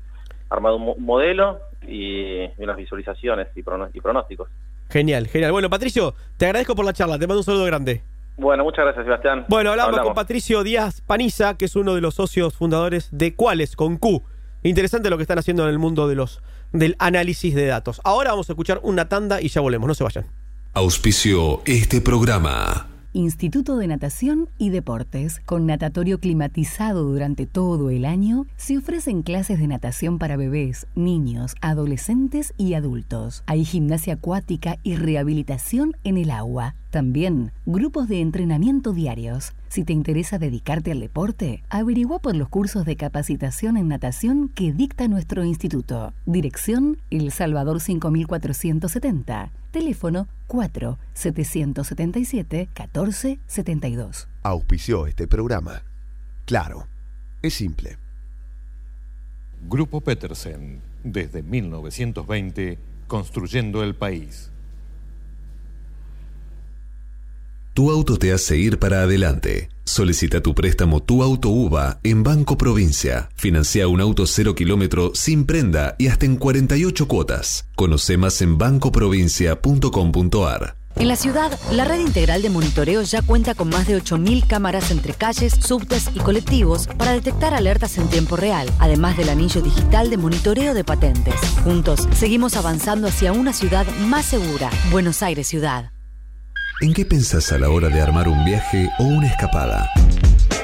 armado un modelo y, unas visualizaciones y, pronósticos. Genial, genial. Bueno, Patricio, te agradezco por la charla, te mando un saludo grande. Bueno, muchas gracias, Sebastián. Bueno, hablamos, con Patricio Díaz Paniza, que es uno de los socios fundadores de Cuáles, con Q. Interesante lo que están haciendo en el mundo de los del análisis de datos. Ahora vamos a escuchar una tanda y ya volvemos, no se vayan. Auspicio este programa. Instituto de Natación y Deportes, con natatorio climatizado durante todo el año, se ofrecen clases de natación para bebés, niños, adolescentes y adultos. Hay gimnasia acuática y rehabilitación en el agua. También grupos de entrenamiento diarios. Si te interesa dedicarte al deporte, averigua por los cursos de capacitación en natación que dicta nuestro instituto. Dirección El Salvador 5470. Teléfono 4 777 1472. Auspició este programa. Claro, es simple. Grupo Petersen, desde 1920, construyendo el país. Tu auto te hace ir para adelante. Solicita tu préstamo Tu Auto UVA en Banco Provincia. Financia un auto cero kilómetro sin prenda y hasta en 48 cuotas. Conoce más en bancoprovincia.com.ar. En la ciudad, la red integral de monitoreo ya cuenta con más de 8.000 cámaras entre calles, subtes y colectivos para detectar alertas en tiempo real, además del anillo digital de monitoreo de patentes. Juntos, seguimos avanzando hacia una ciudad más segura. Buenos Aires Ciudad. ¿En qué pensás a la hora de armar un viaje o una escapada?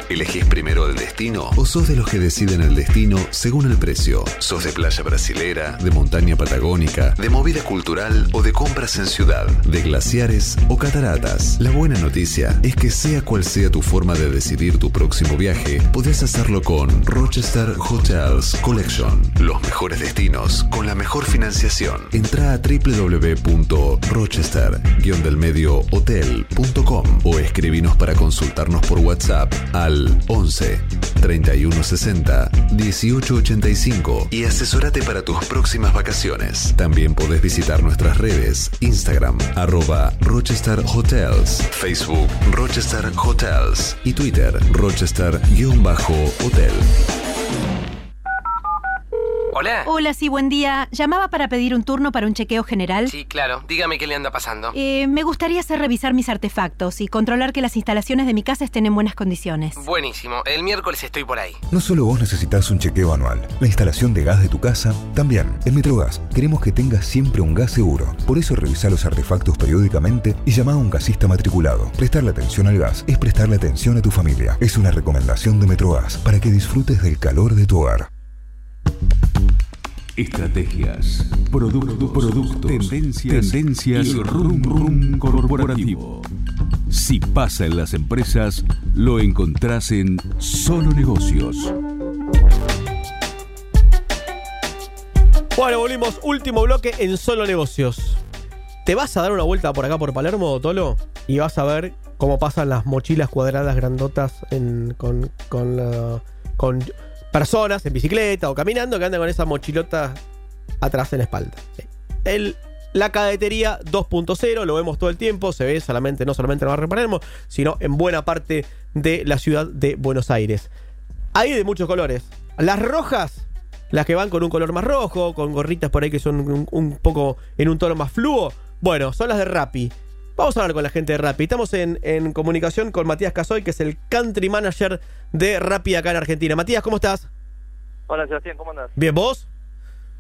¿Elegís primero el destino o sos de los que deciden el destino según el precio? ¿Sos de playa brasilera, de montaña patagónica, de movida cultural o de compras en ciudad? ¿De glaciares o cataratas? La buena noticia es que sea cual sea tu forma de decidir tu próximo viaje, podés hacerlo con Rochester Hotels Collection. Los mejores destinos con la mejor financiación. Entra a www.rochester-hotel.com o escribinos para consultarnos por WhatsApp al 11 3160 1885 y asesórate para tus próximas vacaciones. También podés visitar nuestras redes, Instagram, arroba Rochester Hotels, Facebook Rochester Hotels y Twitter Rochester-Hotel. Hola. Hola, sí, buen día. Llamaba para pedir un turno para un chequeo general. Sí, claro. Dígame qué le anda pasando. Eh, me gustaría hacer revisar mis artefactos y controlar que las instalaciones de mi casa estén en buenas condiciones. Buenísimo. El miércoles estoy por ahí. No solo vos necesitas un chequeo anual, la instalación de gas de tu casa también. En Metrogas queremos que tengas siempre un gas seguro. Por eso revisa los artefactos periódicamente y llama a un gasista matriculado. Prestarle atención al gas es prestarle atención a tu familia. Es una recomendación de Metrogas para que disfrutes del calor de tu hogar. Estrategias, productos, productos, tendencias, tendencias y rum rum corporativo. Si pasa en las empresas, lo encontrás en Solo Negocios. Bueno, volvimos. Último bloque en solo negocios. ¿Te vas a dar una vuelta por acá por Palermo, Tolo? Y vas a ver cómo pasan las mochilas cuadradas grandotas en- con, con, la- con personas en bicicleta o caminando que andan con esa mochilota atrás en la espalda. El, la cadetería 2.0, lo vemos todo el tiempo, se ve solamente, no solamente en barrio Palermo, sino en buena parte de la ciudad de Buenos Aires. Hay de muchos colores. Las rojas, las que van con un color más rojo, con gorritas por ahí que son un, un poco en un tono más fluo. Bueno, son las de Rappi. Vamos a hablar con la gente de Rappi. Estamos en, en comunicación con Matías Casoy, que es el country manager de Rappi acá en Argentina. Matías, ¿cómo estás? Hola Sebastián, ¿cómo andas? ¿Bien vos?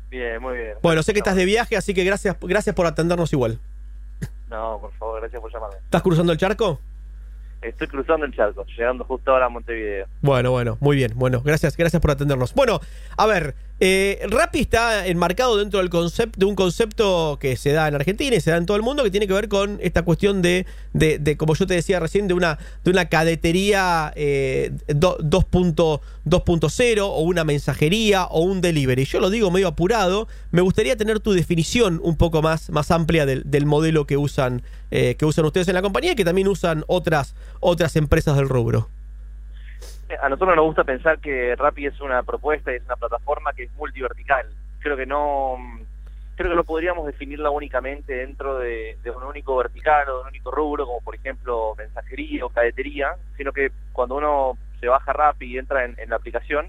Bien, muy bien. Bueno, sé que estás de viaje, así que gracias, gracias por atendernos igual. No, por favor, gracias por llamarme. ¿Estás cruzando el charco? Estoy cruzando el charco, llegando justo ahora a Montevideo. Bueno, bueno, muy bien. Bueno, gracias, gracias por atendernos. Bueno, a ver, eh, Rappi está enmarcado dentro del concepto de un concepto que se da en Argentina y se da en todo el mundo que tiene que ver con esta cuestión de, de, de, como yo te decía recién, de una, de una cadetería eh, do- 2.0 2.0 o una mensajería o un delivery. Yo lo digo medio apurado. Me gustaría tener tu definición un poco más, más amplia del, del modelo que usan, eh, que usan ustedes en la compañía y que también usan otras, otras empresas del rubro. A nosotros nos gusta pensar que Rappi es una propuesta y es una plataforma que es multivertical. Creo que no creo que no podríamos definirla únicamente dentro de, un único vertical o de un único rubro, como por ejemplo mensajería o cadetería, sino que cuando uno se baja Rappi y entra en, la aplicación,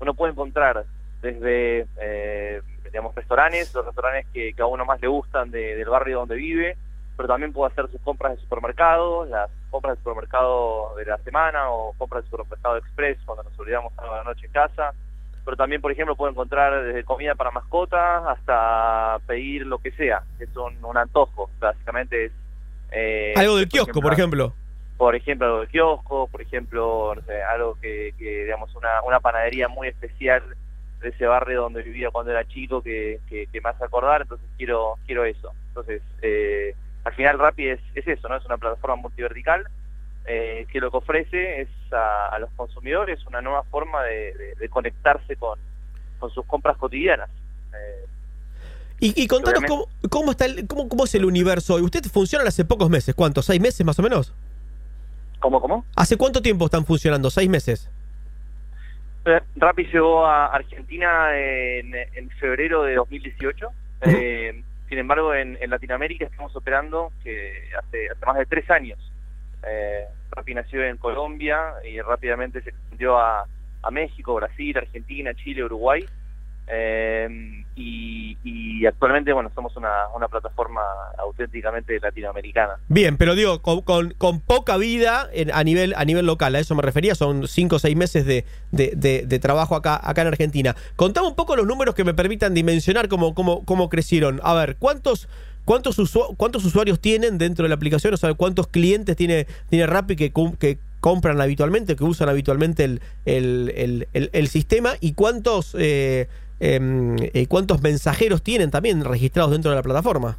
uno puede encontrar desde eh, digamos restaurantes, los restaurantes que, a uno más le gustan de- del barrio donde vive, pero también puede hacer sus compras de supermercado, las compras de supermercado de la semana o compras de supermercado express cuando nos olvidamos a la noche en casa. Pero también, por ejemplo, puede encontrar desde comida para mascotas hasta pedir lo que sea, que es un, un antojo. Básicamente es... eh, Algo del kiosco, por ejemplo. por ejemplo, algo de kiosco, por ejemplo, no sé, algo que, que, digamos, una, una panadería muy especial de ese barrio donde vivía cuando era chico que, que, que me hace acordar, entonces quiero quiero eso. Entonces, eh, al final Rappi es, es eso, ¿no? Es una plataforma multivertical eh, que lo que ofrece es a, a los consumidores una nueva forma de, de- de conectarse con, con sus compras cotidianas. Eh, Y, y contanos cómo, cómo está el, cómo, cómo es el universo hoy. Ustedes funcionan hace pocos meses, ¿cuántos? ¿Seis meses más o menos? ¿Cómo, cómo? ¿Hace cuánto tiempo están funcionando? ¿Seis meses? Eh, Rappi llegó a Argentina en, en febrero de 2018. Eh, sin embargo, en, Latinoamérica estamos operando que hace, hace más de tres años. Eh, Rappi nació en Colombia y rápidamente se extendió a México, Brasil, Argentina, Chile, Uruguay. Eh, y, actualmente, bueno, somos una, una plataforma auténticamente latinoamericana. Bien, pero digo, con, con- poca vida en- a, nivel, a nivel local, a eso me refería, son cinco o seis meses de, de- trabajo acá, acá en Argentina. Contame un poco los números que me permitan dimensionar cómo, cómo, cómo crecieron. A ver, ¿cuántos, cuántos, usua- ¿cuántos usuarios tienen dentro de la aplicación? O sea, ¿cuántos clientes tiene, tiene Rappi que, que compran habitualmente, que usan habitualmente el, el, el- el- sistema? ¿Y cuántos, eh, em, eh, cuántos mensajeros tienen también registrados dentro de la plataforma?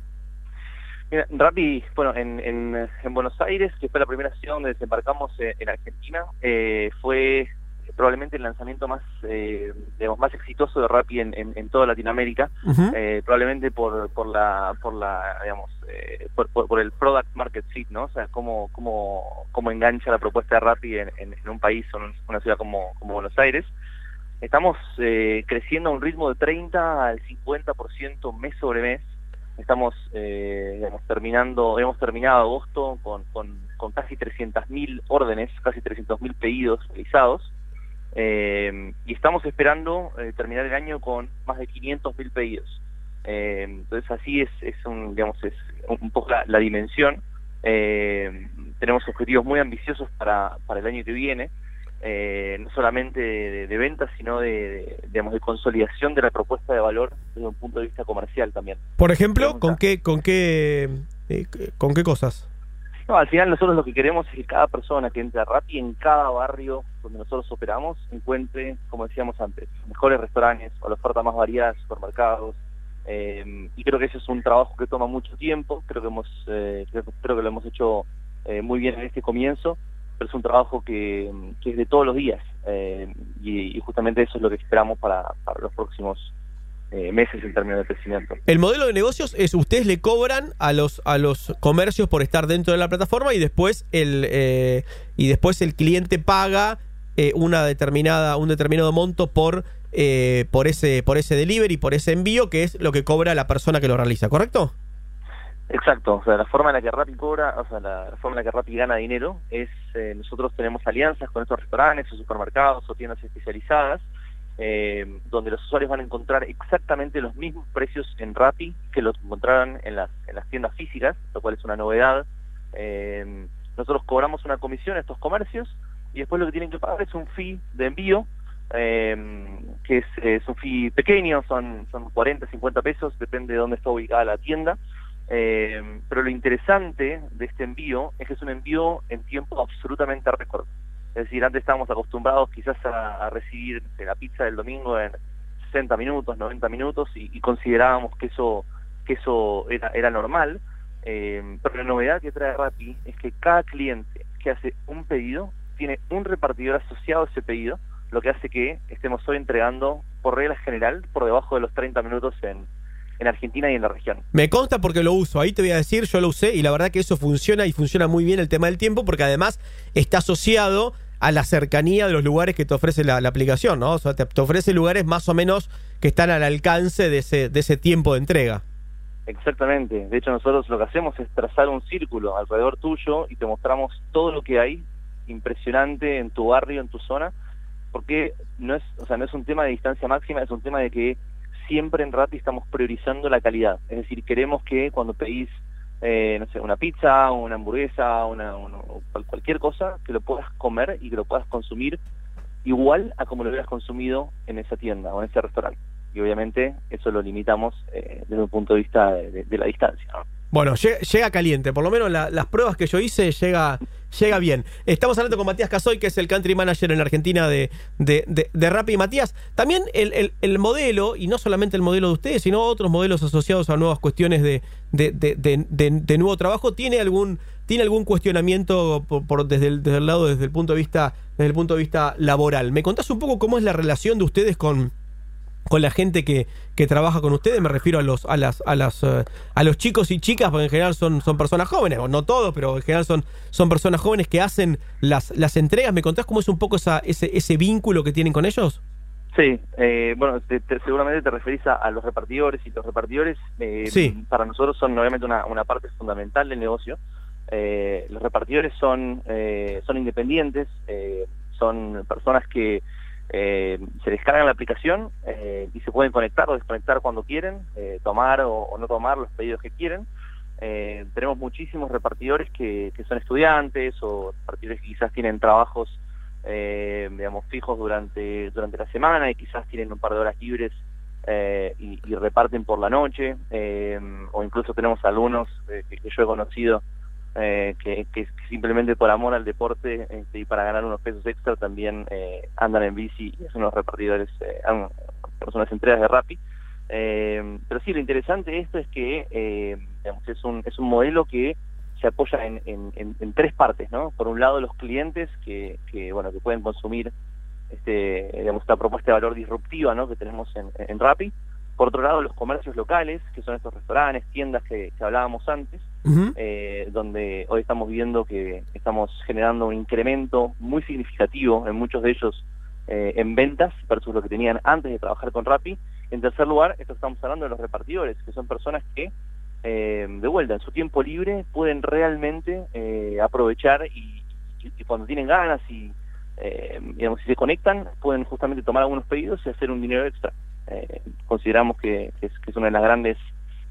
Mira, Rappi, bueno, en, en, en Buenos Aires, que fue la primera ciudad donde desembarcamos eh, en Argentina, eh, fue probablemente el lanzamiento más, eh, digamos, más exitoso de Rappi en, en, en toda Latinoamérica, eh, probablemente por, por la, por la, digamos, eh, por, por, por el product market fit, ¿no? O sea, cómo, cómo, cómo engancha la propuesta de Rappi en, en, en un país o en una ciudad como, como Buenos Aires. Estamos eh, creciendo a un ritmo de 30 al 50% mes sobre mes. Estamos eh, terminando, hemos terminado agosto con, con, con casi 300.000 órdenes, casi 300.000 pedidos realizados. Eh, y estamos esperando eh, terminar el año con más de 500.000 pedidos. Eh, entonces así es, es un, digamos, es un poco la, dimensión. Tenemos objetivos muy ambiciosos para el año que viene, eh, no solamente de, de ventas, sino de, de, digamos, de consolidación de la propuesta de valor desde un punto de vista comercial también. Por ejemplo, ¿con qué, con qué, eh, con qué cosas? No, al final nosotros lo que queremos es que cada persona que entre a Rappi en cada barrio donde nosotros operamos encuentre, como decíamos antes, mejores restaurantes o la oferta más variada supermercados. Eh, y creo que ese es un trabajo que toma mucho tiempo, creo que hemos, eh, creo, creo, que lo hemos hecho eh, muy bien en este comienzo, pero es un trabajo que, es de todos los días eh, y, justamente eso es lo que esperamos para, los próximos eh, meses en términos de crecimiento. El modelo de negocios es ustedes le cobran a los a los comercios por estar dentro de la plataforma y después el eh, y después el cliente paga eh, una determinada un determinado monto por por ese por ese delivery por ese envío que es lo que cobra la persona que lo realiza, ¿correcto? Exacto, o sea, la forma en la que Rappi cobra, o sea, la, forma en la que Rappi gana dinero es eh, nosotros tenemos alianzas con estos restaurantes o supermercados o tiendas especializadas eh, donde los usuarios van a encontrar exactamente los mismos precios en Rappi que los encontrarán en las, en las tiendas físicas, lo cual es una novedad. Eh, nosotros cobramos una comisión a estos comercios y después lo que tienen que pagar es un fee de envío, eh, que es, es, un fee pequeño, son, son 40, 50 pesos, depende de dónde está ubicada la tienda. Eh, pero lo interesante de este envío es que es un envío en tiempo absolutamente récord. Es decir, antes estábamos acostumbrados quizás a, recibir la pizza del domingo en 60 minutos, 90 minutos y, y considerábamos que eso que eso era, era normal. Eh, pero la novedad que trae Rappi es que cada cliente que hace un pedido tiene un repartidor asociado a ese pedido, lo que hace que estemos hoy entregando por regla general por debajo de los 30 minutos en, en Argentina y en la región. Me consta porque lo uso, ahí te voy a decir, yo lo usé y la verdad que eso funciona y funciona muy bien el tema del tiempo porque además está asociado a la cercanía de los lugares que te ofrece la, la aplicación, ¿no? O sea, te, te, ofrece lugares más o menos que están al alcance de ese, de ese tiempo de entrega. Exactamente, de hecho nosotros lo que hacemos es trazar un círculo alrededor tuyo y te mostramos todo lo que hay impresionante en tu barrio, en tu zona, porque no es, o sea, no es un tema de distancia máxima, es un tema de que siempre en Rappi estamos priorizando la calidad. Es decir, queremos que cuando pedís, eh, no sé, una pizza, una hamburguesa, una, cualquier cosa, que lo puedas comer y que lo puedas consumir igual a como lo hubieras consumido en esa tienda o en ese restaurante. Y obviamente eso lo limitamos eh, desde un punto de vista de, de, de la distancia. ¿no? Bueno, llega, caliente, por lo menos la, las pruebas que yo hice llega, llega bien. Estamos hablando con Matías Casoy, que es el country manager en Argentina de, de, de, Rappi. Matías, también el, el, el, modelo, y no solamente el modelo de ustedes, sino otros modelos asociados a nuevas cuestiones de, de nuevo trabajo, ¿tiene algún, tiene algún cuestionamiento por, por desde, el, desde el lado, desde el punto de vista, desde el punto de vista laboral? ¿Me contás un poco cómo es la relación de ustedes con con la gente que, que trabaja con ustedes, me refiero a los a las a las uh, a los chicos y chicas, porque en general son son personas jóvenes, o no todos, pero en general son son personas jóvenes que hacen las las entregas. ¿Me contás cómo es un poco esa ese ese vínculo que tienen con ellos? Sí, eh, bueno, te, te, seguramente te referís a, a, los repartidores y los repartidores eh, sí. para nosotros son obviamente una, una parte fundamental del negocio. Eh, los repartidores son son independientes, son personas que eh, se descargan la aplicación eh, y se pueden conectar o desconectar cuando quieren, eh, tomar o, no tomar los pedidos que quieren. Eh, tenemos muchísimos repartidores que, son estudiantes o repartidores que quizás tienen trabajos, digamos, fijos durante, durante la semana y quizás tienen un par de horas libres y, y, reparten por la noche. o incluso tenemos algunos que, que yo he conocido eh, que, simplemente por amor al deporte este, y para ganar unos pesos extra también eh, andan en bici y son unos repartidores, eh, son unas entregas de Rappi. Eh, pero sí, lo interesante de esto es que eh, digamos, es, un, es un modelo que se apoya en, tres partes, ¿no? Por un lado los clientes que, que bueno que pueden consumir este digamos esta propuesta de valor disruptiva, ¿no? Que tenemos en, en Rappi. Por otro lado, los comercios locales, que son estos restaurantes, tiendas que, que hablábamos antes, uh -huh. eh, donde hoy estamos viendo que estamos generando un incremento muy significativo en muchos de ellos eh, en ventas versus lo que tenían antes de trabajar con Rappi. En tercer lugar, esto estamos hablando de los repartidores, que son personas que, eh, de vuelta, en su tiempo libre pueden realmente aprovechar y, y, y, cuando tienen ganas y, digamos, si se conectan, pueden justamente tomar algunos pedidos y hacer un dinero extra. Eh, consideramos que, que, es, que, es, una de las grandes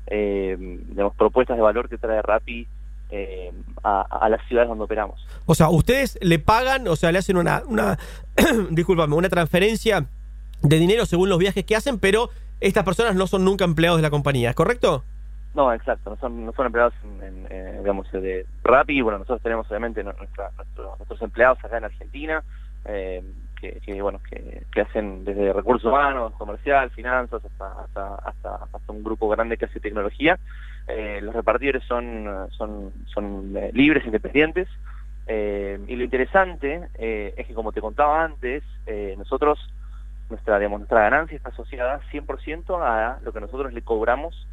eh, digamos, propuestas de valor que trae Rappi eh, a, a, las ciudades donde operamos. O sea, ustedes le pagan, o sea, le hacen una, una discúlpame, una transferencia de dinero según los viajes que hacen, pero estas personas no son nunca empleados de la compañía, ¿correcto? No, exacto, no son, no son empleados en, en, digamos, de Rappi, bueno, nosotros tenemos obviamente nuestra, nuestro, nuestros empleados acá en Argentina, eh, que, bueno, que, hacen desde recursos humanos, comercial, finanzas, hasta, hasta, hasta, hasta un grupo grande que hace tecnología. Eh, los repartidores son, son, son eh, libres, independientes, eh, y lo interesante eh, es que como te contaba antes, nosotros, nuestra, digamos, nuestra ganancia está asociada 100% a lo que nosotros le cobramos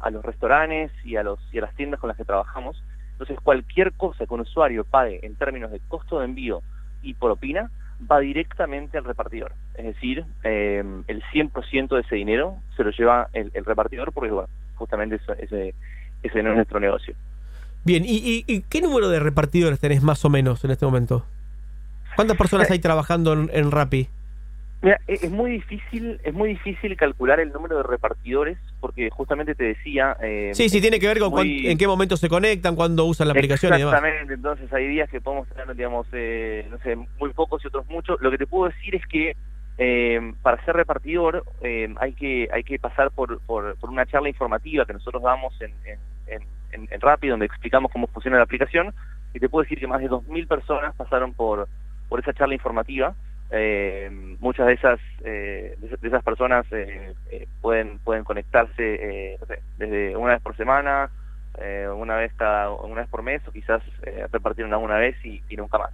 a los restaurantes y a, los, y a las tiendas con las que trabajamos. Entonces cualquier cosa que un usuario pague en términos de costo de envío y propina, va directamente al repartidor. Es decir, eh, el 100% de ese dinero se lo lleva el, el repartidor porque, bueno, justamente eso, ese, ese no es nuestro negocio. Bien, ¿Y, ¿y, y, qué número de repartidores tenés más o menos en este momento? ¿Cuántas personas hay trabajando en, en Rappi? Mira, e, es muy difícil, es muy difícil calcular el número de repartidores porque justamente te decía. Eh, sí, sí, tiene que ver con muy... en qué momento se conectan, cuándo usan la aplicación y demás. Exactamente, entonces hay días que podemos tener, digamos, eh, no sé, muy pocos y otros muchos. Lo que te puedo decir es que eh, para ser repartidor eh, hay que hay que pasar por, por, por, una charla informativa que nosotros damos en, en, en, en Rappi, donde explicamos cómo funciona la aplicación. Y te puedo decir que más de 2.000 personas pasaron por, por esa charla informativa. Eh, muchas de esas eh, de, esas personas eh, eh, pueden pueden conectarse eh, desde una vez por semana una vez cada una vez por mes o quizás repartir una, una vez y, y, nunca más.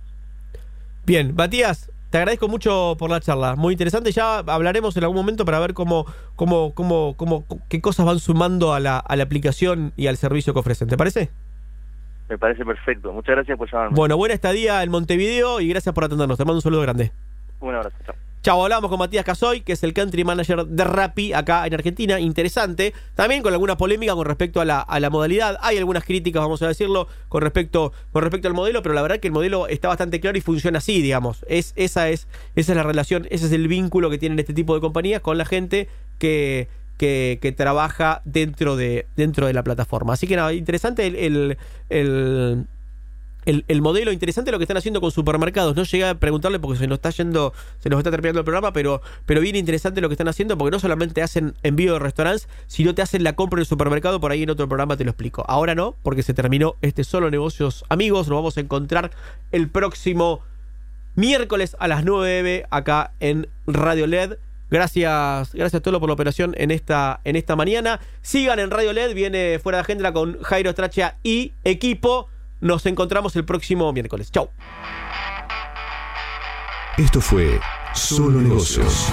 Bien Matías te agradezco mucho por la charla. Muy interesante. Ya hablaremos en algún momento para ver cómo cómo cómo cómo qué cosas van sumando a la, a la aplicación y al servicio que ofrecen. Te parece me parece perfecto. Muchas gracias por llamarme. Bueno buena estadía en Montevideo y gracias por atendernos. Te mando un saludo grande un abrazo, chao. Chao, hablamos con Matías Casoy, que es el country manager de Rappi acá en Argentina. Interesante. También con alguna polémica con respecto a la, modalidad. Hay algunas críticas, vamos a decirlo, con respecto, al modelo, pero la verdad que el modelo está bastante claro y funciona así, digamos. Es, esa, es, esa es la relación, ese es el vínculo que tienen este tipo de compañías con la gente que, trabaja dentro de, la plataforma. Así que nada, interesante el el, el, modelo interesante lo que están haciendo con supermercados. No llegué a preguntarle porque se nos está yendo, se nos está terminando el programa, pero, pero bien interesante lo que están haciendo porque no solamente hacen envío de restaurantes, sino te hacen la compra en el supermercado. Por ahí en otro programa te lo explico. Ahora no, porque se terminó este solo negocios amigos. Nos vamos a encontrar el próximo miércoles a las 9 acá en Radio LED. Gracias, gracias a todos por la operación en esta, en esta mañana. Sigan en Radio LED, viene fuera de agenda con Jairo Strachia y equipo. Nos encontramos el próximo miércoles. Chau. Esto fue Solo Negocios.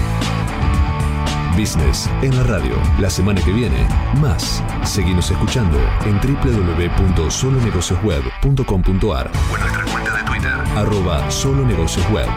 Business en la radio. La semana que viene, más. Seguimos escuchando en www.solonegociosweb.com.ar o en nuestra cuenta de Twitter, arroba solonegociosweb.